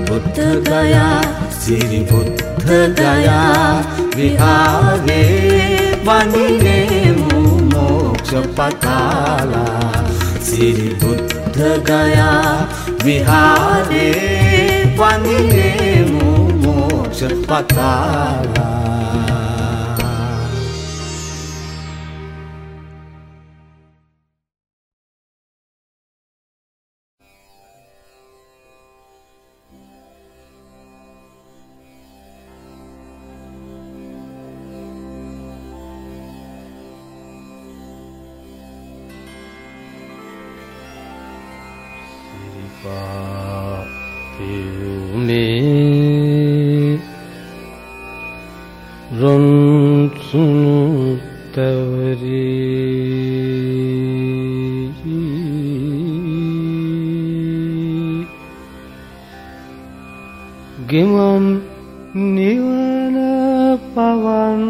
Speaker 31: බුද්ධ ගයා සිරි බුද්ධ ගයා විහාරේ වනිනේමු මෝක්ෂ පතාලා. සිරි බුද්ධ ගයා විහාරේ වනිනේමු මෝක්ෂ
Speaker 4: ගෙමම් නිවන පවන්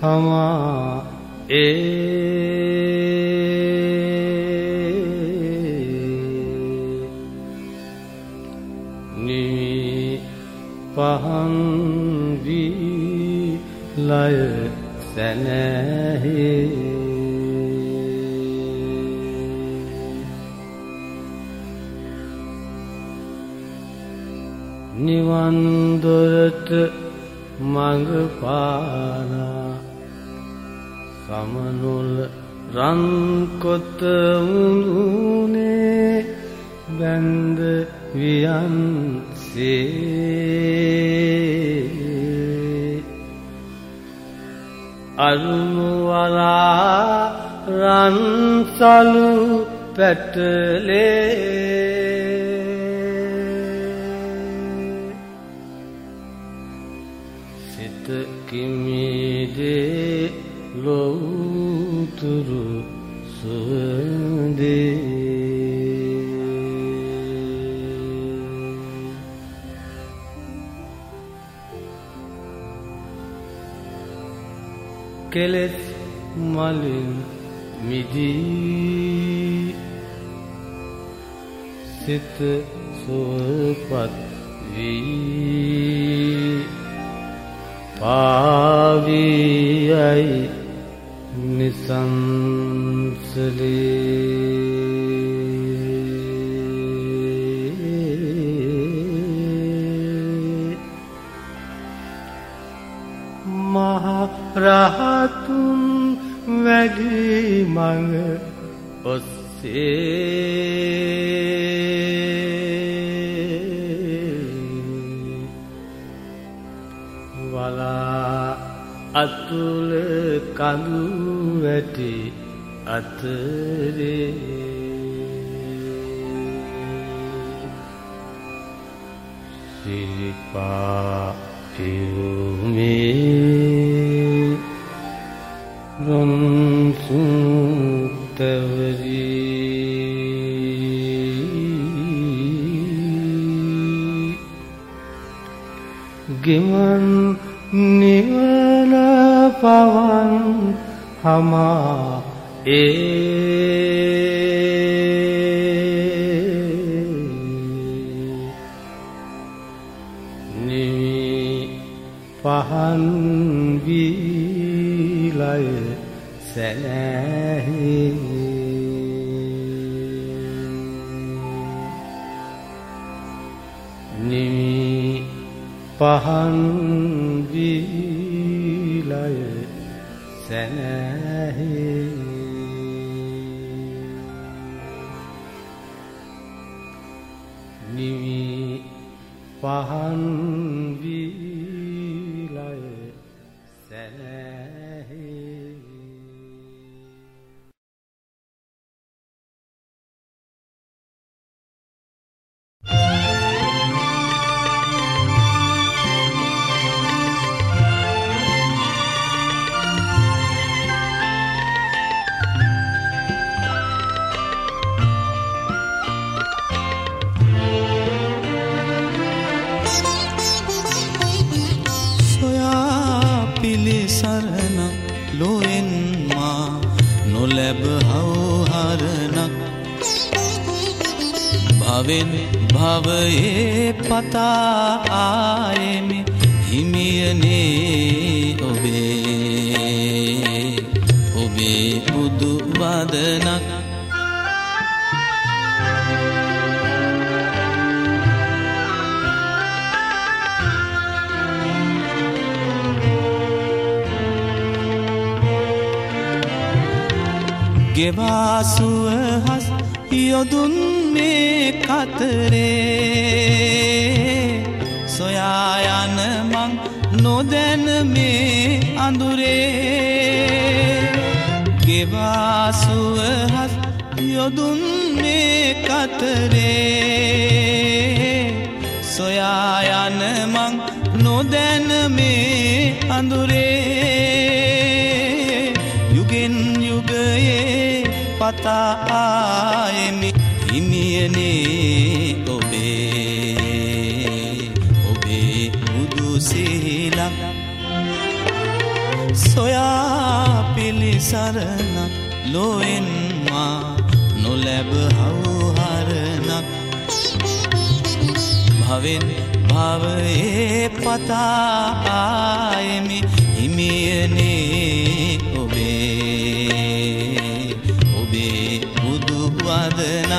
Speaker 4: හමා ඒ නිවි පහන් වී ලය සැනැහේ නිවන් දොරට මඟ පානා සමනුල් රන්කොත මුළුනේ බැන්ද වියන්සේ. අරුණුවලා රන්සලු පැටලේ ू सुल malin midi sit sopat पत् පාවීයයි නිසංසලේ මහරහතුන් වැඩි මඟ ඔස්සේ අතුල කඳු වැටි අතරේ. සිරිපා එවුමේ රොන්සුතවරී ගෙමන් නිවන පවන් හමා ඒ. නිමි පහන් වීලය සැනැහි. නිමි පහන් වීලය සැනැහි නිවි පහන්
Speaker 15: භවෙන් භවයේ පතා ආයෙමි. හිමියනේ ඔබේ ඔබේ බුදු වදනක්. ගෙවාසුව හස් යොදුන් මේ කතරේ. සොයායන මං නොදැන මේ අඳුරේ. ගෙවාසුව හස් යොදුන් මේ කතරේ. සොයායන මං නොදැන මේ අඳුරේ. පතාආයෙමි හිමියනේ ඔබේ ඔබේ බුදුසිහිලක් සොයා පිළිසරණක් ලොවෙන්මා නොලැබ හවුහරණක්. භවෙන් භවයේ පතාආයෙමි හිමියනේ වදනක්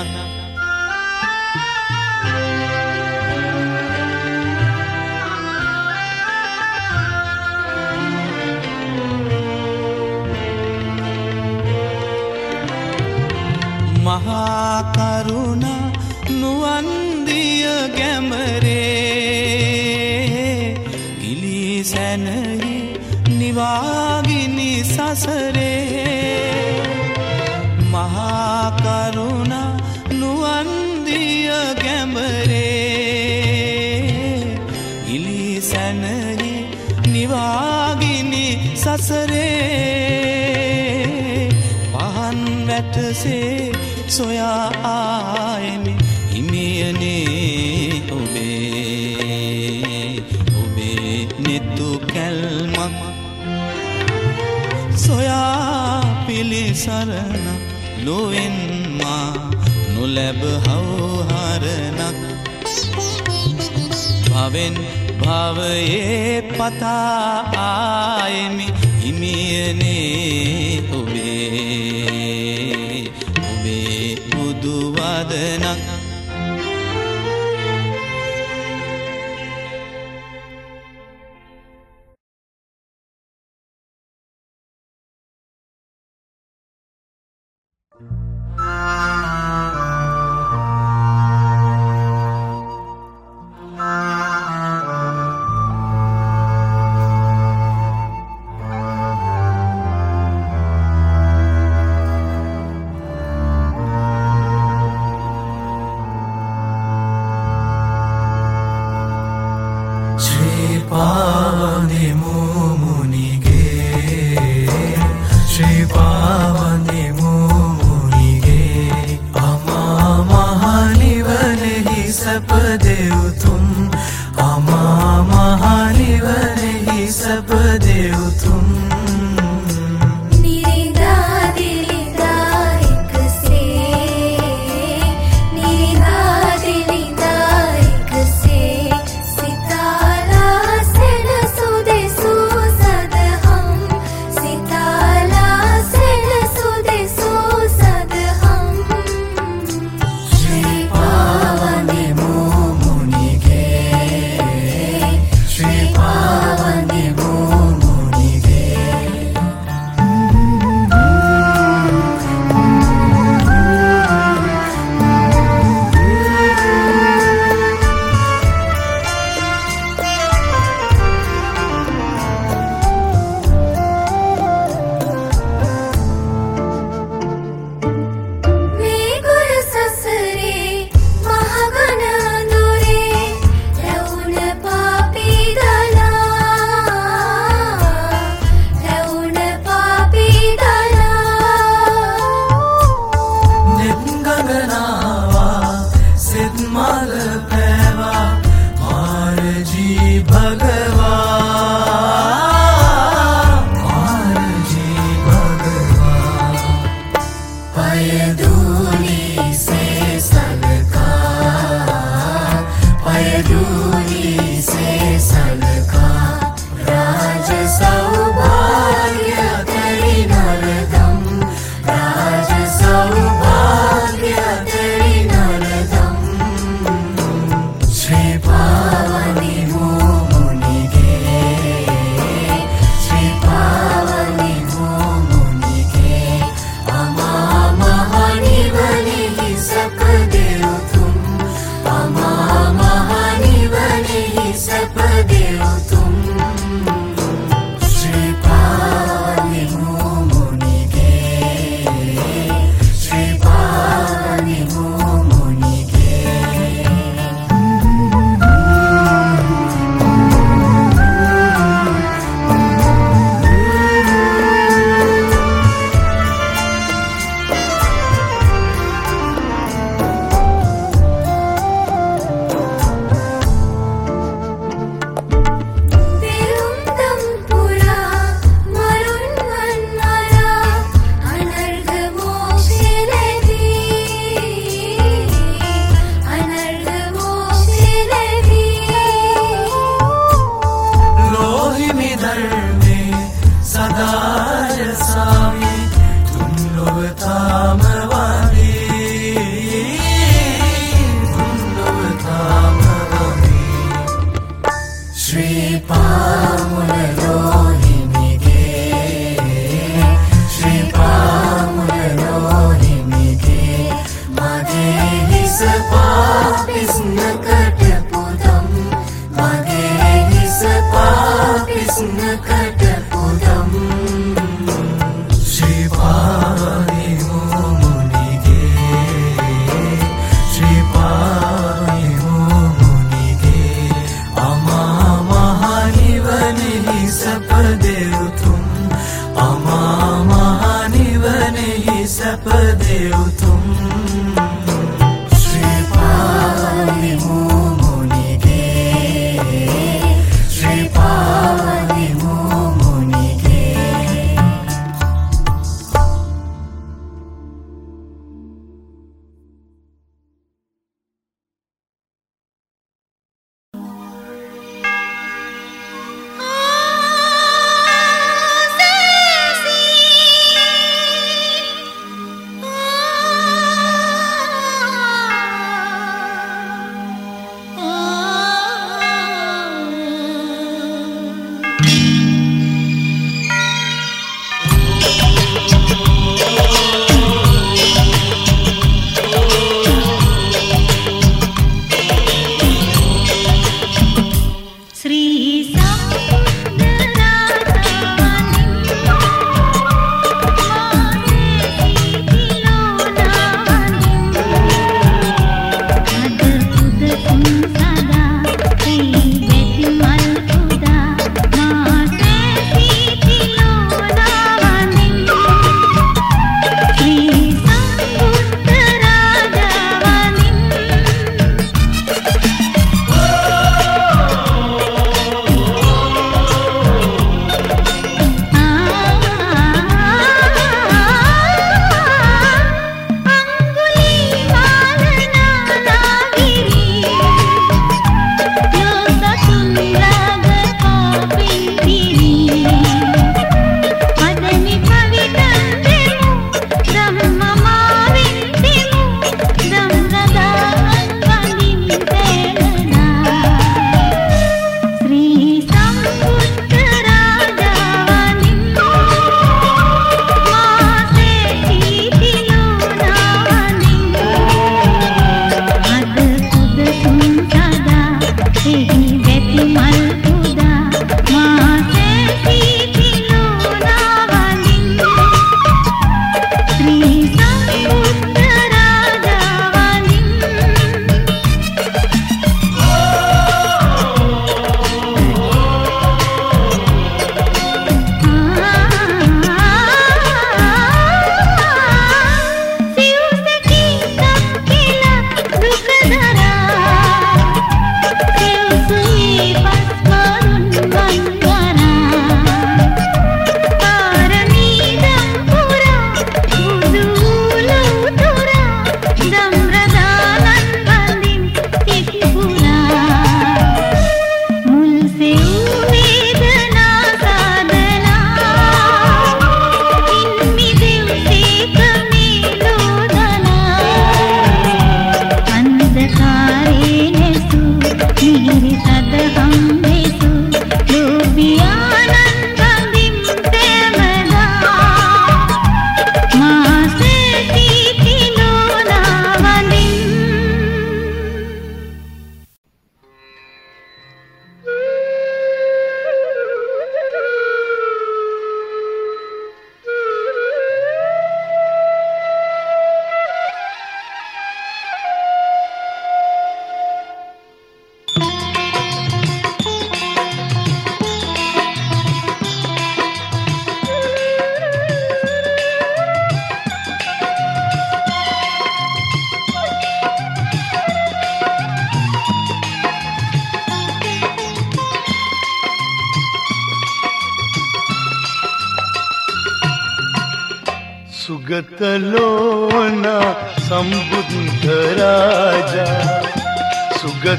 Speaker 15: සසරේ පහන් වැටසේ සොයා ආයමි. හිමියනේ ඔබේ ඔබේ නිතු කැල්මක්.
Speaker 10: සොයා පිළිසරණ ලොවෙන්මා නොලැබ හවහරණක්. භවෙන් භවයේ පතා ආයමි. හිමියනේ ඔබේ ඔබේ බුදුවදනක්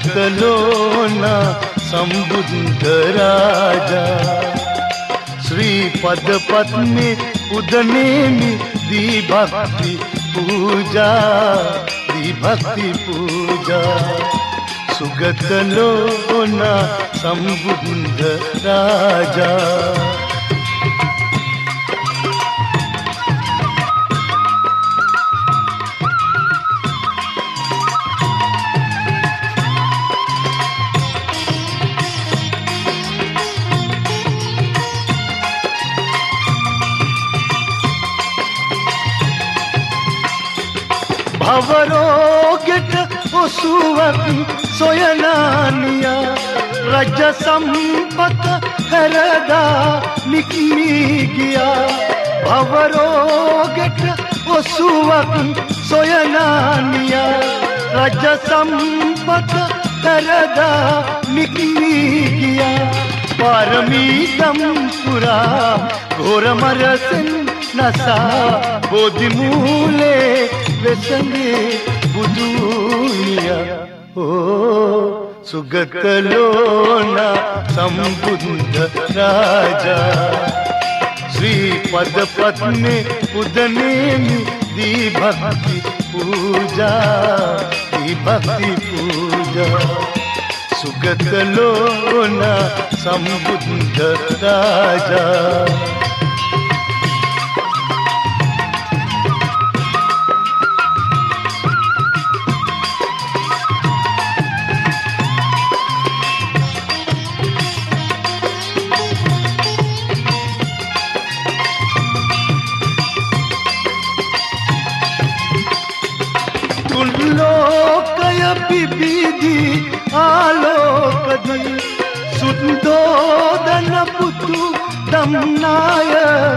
Speaker 8: సుగతలోన సంబుద్ధ రాజా శ్రీపద పద్మి ఉదనేమి దీభక్తి పూజా దీభక్తి పూజా సుగతలోన సంబుద్ధ రాజా सूवत सोयनानिया, रज संपत हरदा निकमी गया। भवरोगट ओसुवत सोयनानिया, रज संपत हरदा निकमी गया। पारमी दम सुरा घोर मर सिंह नसा बोधि मूले व्यसने ಪುಣ್ಯ ಓ ಸುಗತಲೋಣ ಸಂಬುದ್ಧ ರಾಜ श्रीपद पत्नी उदने में दी भक्ति पूजा, दी भक्ति पूजा। सुगत लोना समुद्र राजा। ආලෝකදී සුද්දෝදන පුතු දම්නාය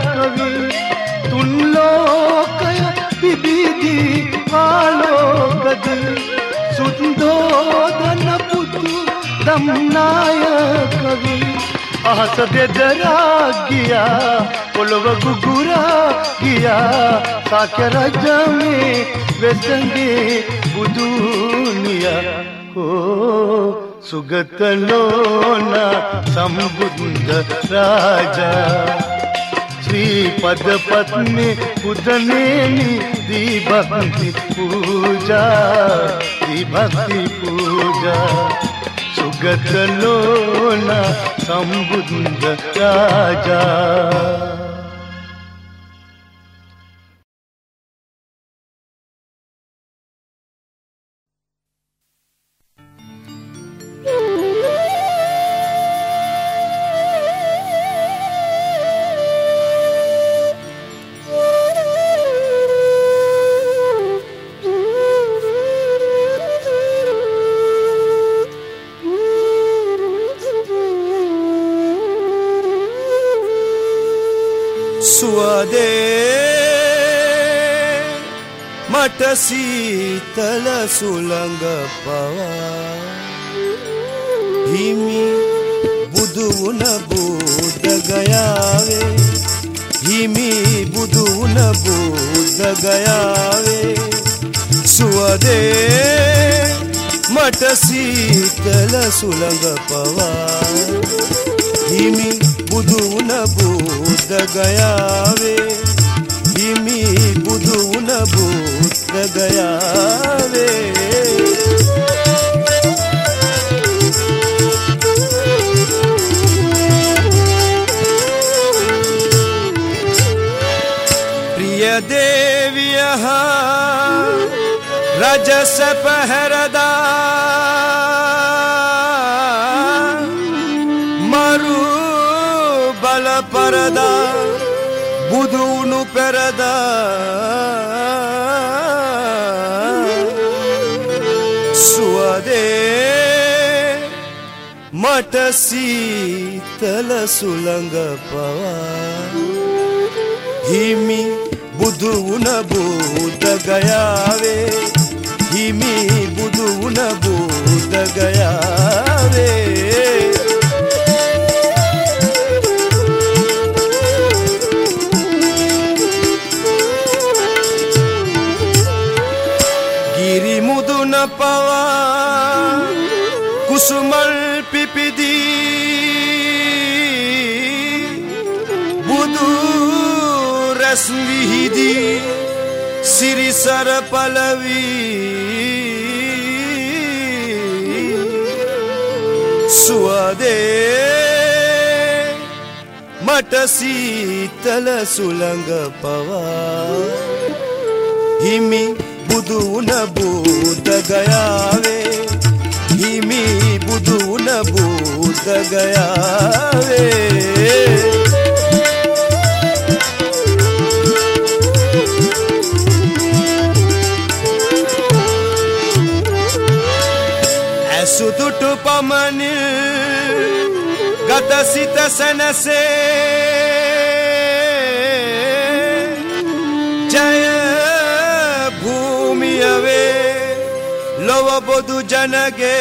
Speaker 8: කවි තුන් ලෝකය පිබිදී ආලෝකදී සුද්දෝදන පුතු දම්නාය කවි අහස දෙදරා ගියා පොළොව ගුගුරා ගියා සාක්‍ය රජමේ වෙසඳේ බුදුනිය सुगत लोना संबुद राजा। श्रीपद पत्नी पुजनेनी दी भक्ति पूजा दी भक्ति पूजा। सुगत
Speaker 6: लोना संबुद राजा। සීතල සුළඟ පවා. හිමි බුදුවුන බුද්ධ ගයාවේ. හිමි බුදුවුන බුද්ධ ගයාවේ. සුවදේ මට සීතල සුළඟ පවා. හිමි බුදුවුන බුද්ධ ගයාවේ. හිමි බුදුවුන බුද්ධ
Speaker 8: कृष्ण दयावे प्रिय देवी रजस पहरदा මට සීතල සුළඟ පවා. හිමි බුදු වුණ බුද්ධ ගයාවේ. හිමි බුදු වුණ බුද්ධ ගයාවේ. සිරිසර පලවී සුවදේ මට සීතල සුළඟ පවා හිමි බුදු වුණ බුද්ධ ගයාවේ හිමි බුදු වුණ බුද්ධ ගයාවේ ඇසුදුටු පමණිල් ගත සිත සැනසේ. ජය භූමියවේ ලොව බොදු ජනගේ.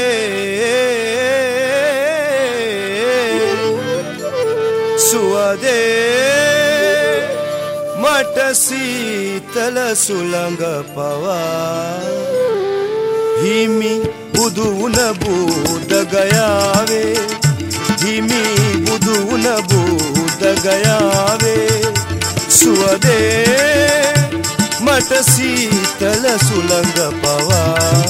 Speaker 8: සුවදේ මට සීතල සුළඟ පවා හිමි බුදු වුණ බුද්ධ ගයාවේ. හිමි බුදු වුණ බුද්ධ ගයාවේ. සුවදේ මට සීතල සුළඟ පවා.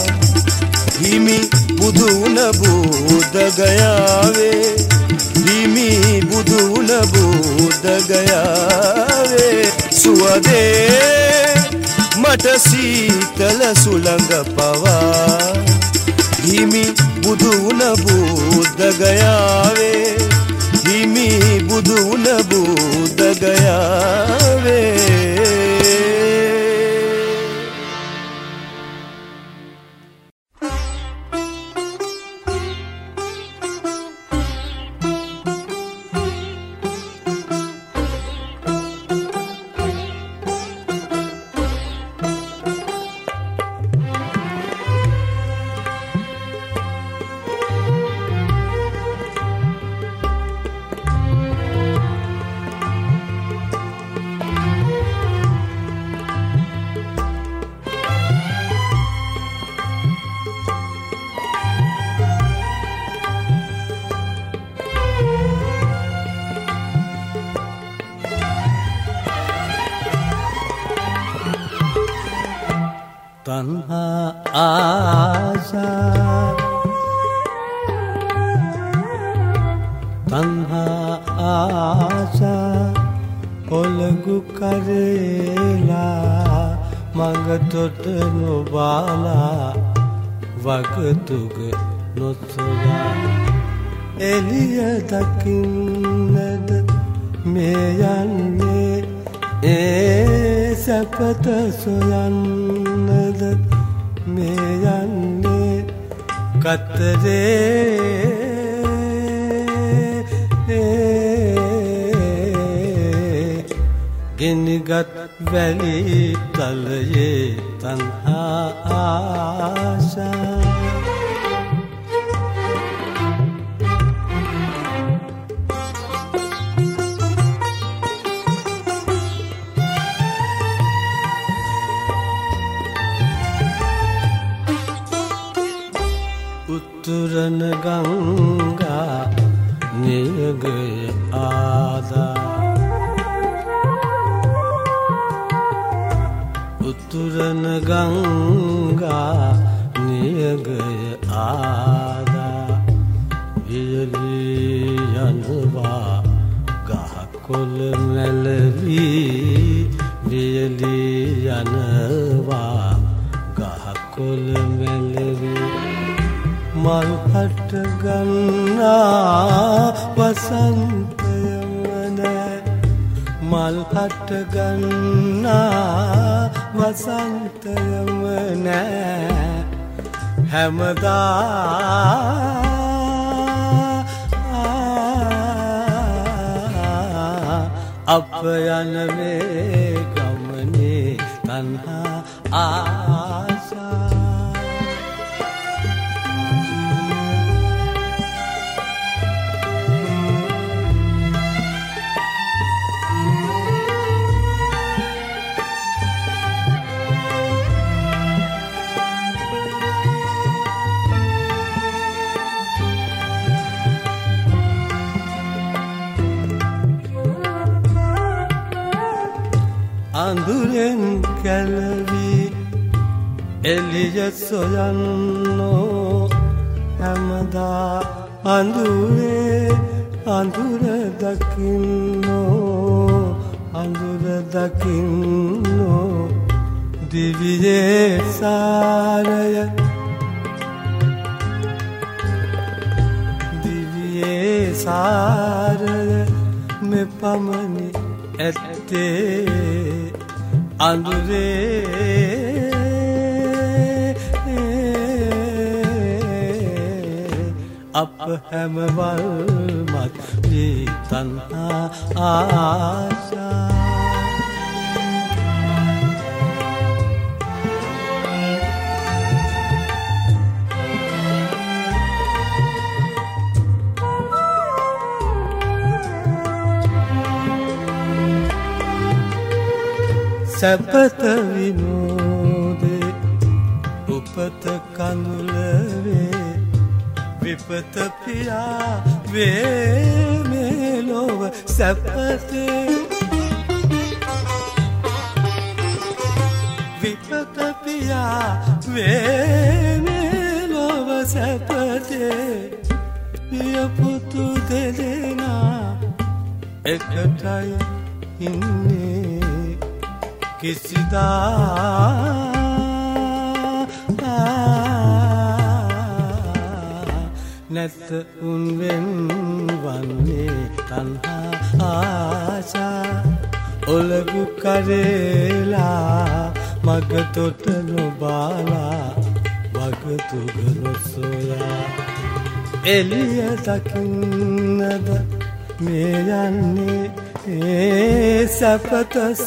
Speaker 8: හිමි බුදු වුණ බුද්ධ ගයාවේ. හිමි බුදු වුණ බුද්ධ ගයාවේ. සුවදේ මට සීතල සුළඟ පවා. හිමි බුදු වුණ බුද්ධ ගයාවේ හිමි බුදු වුණ බුද්ධ ගයාවේ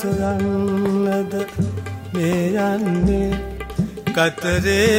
Speaker 32: සොයන්නද මේ යන්නේ. කතරේ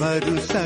Speaker 4: भरुसा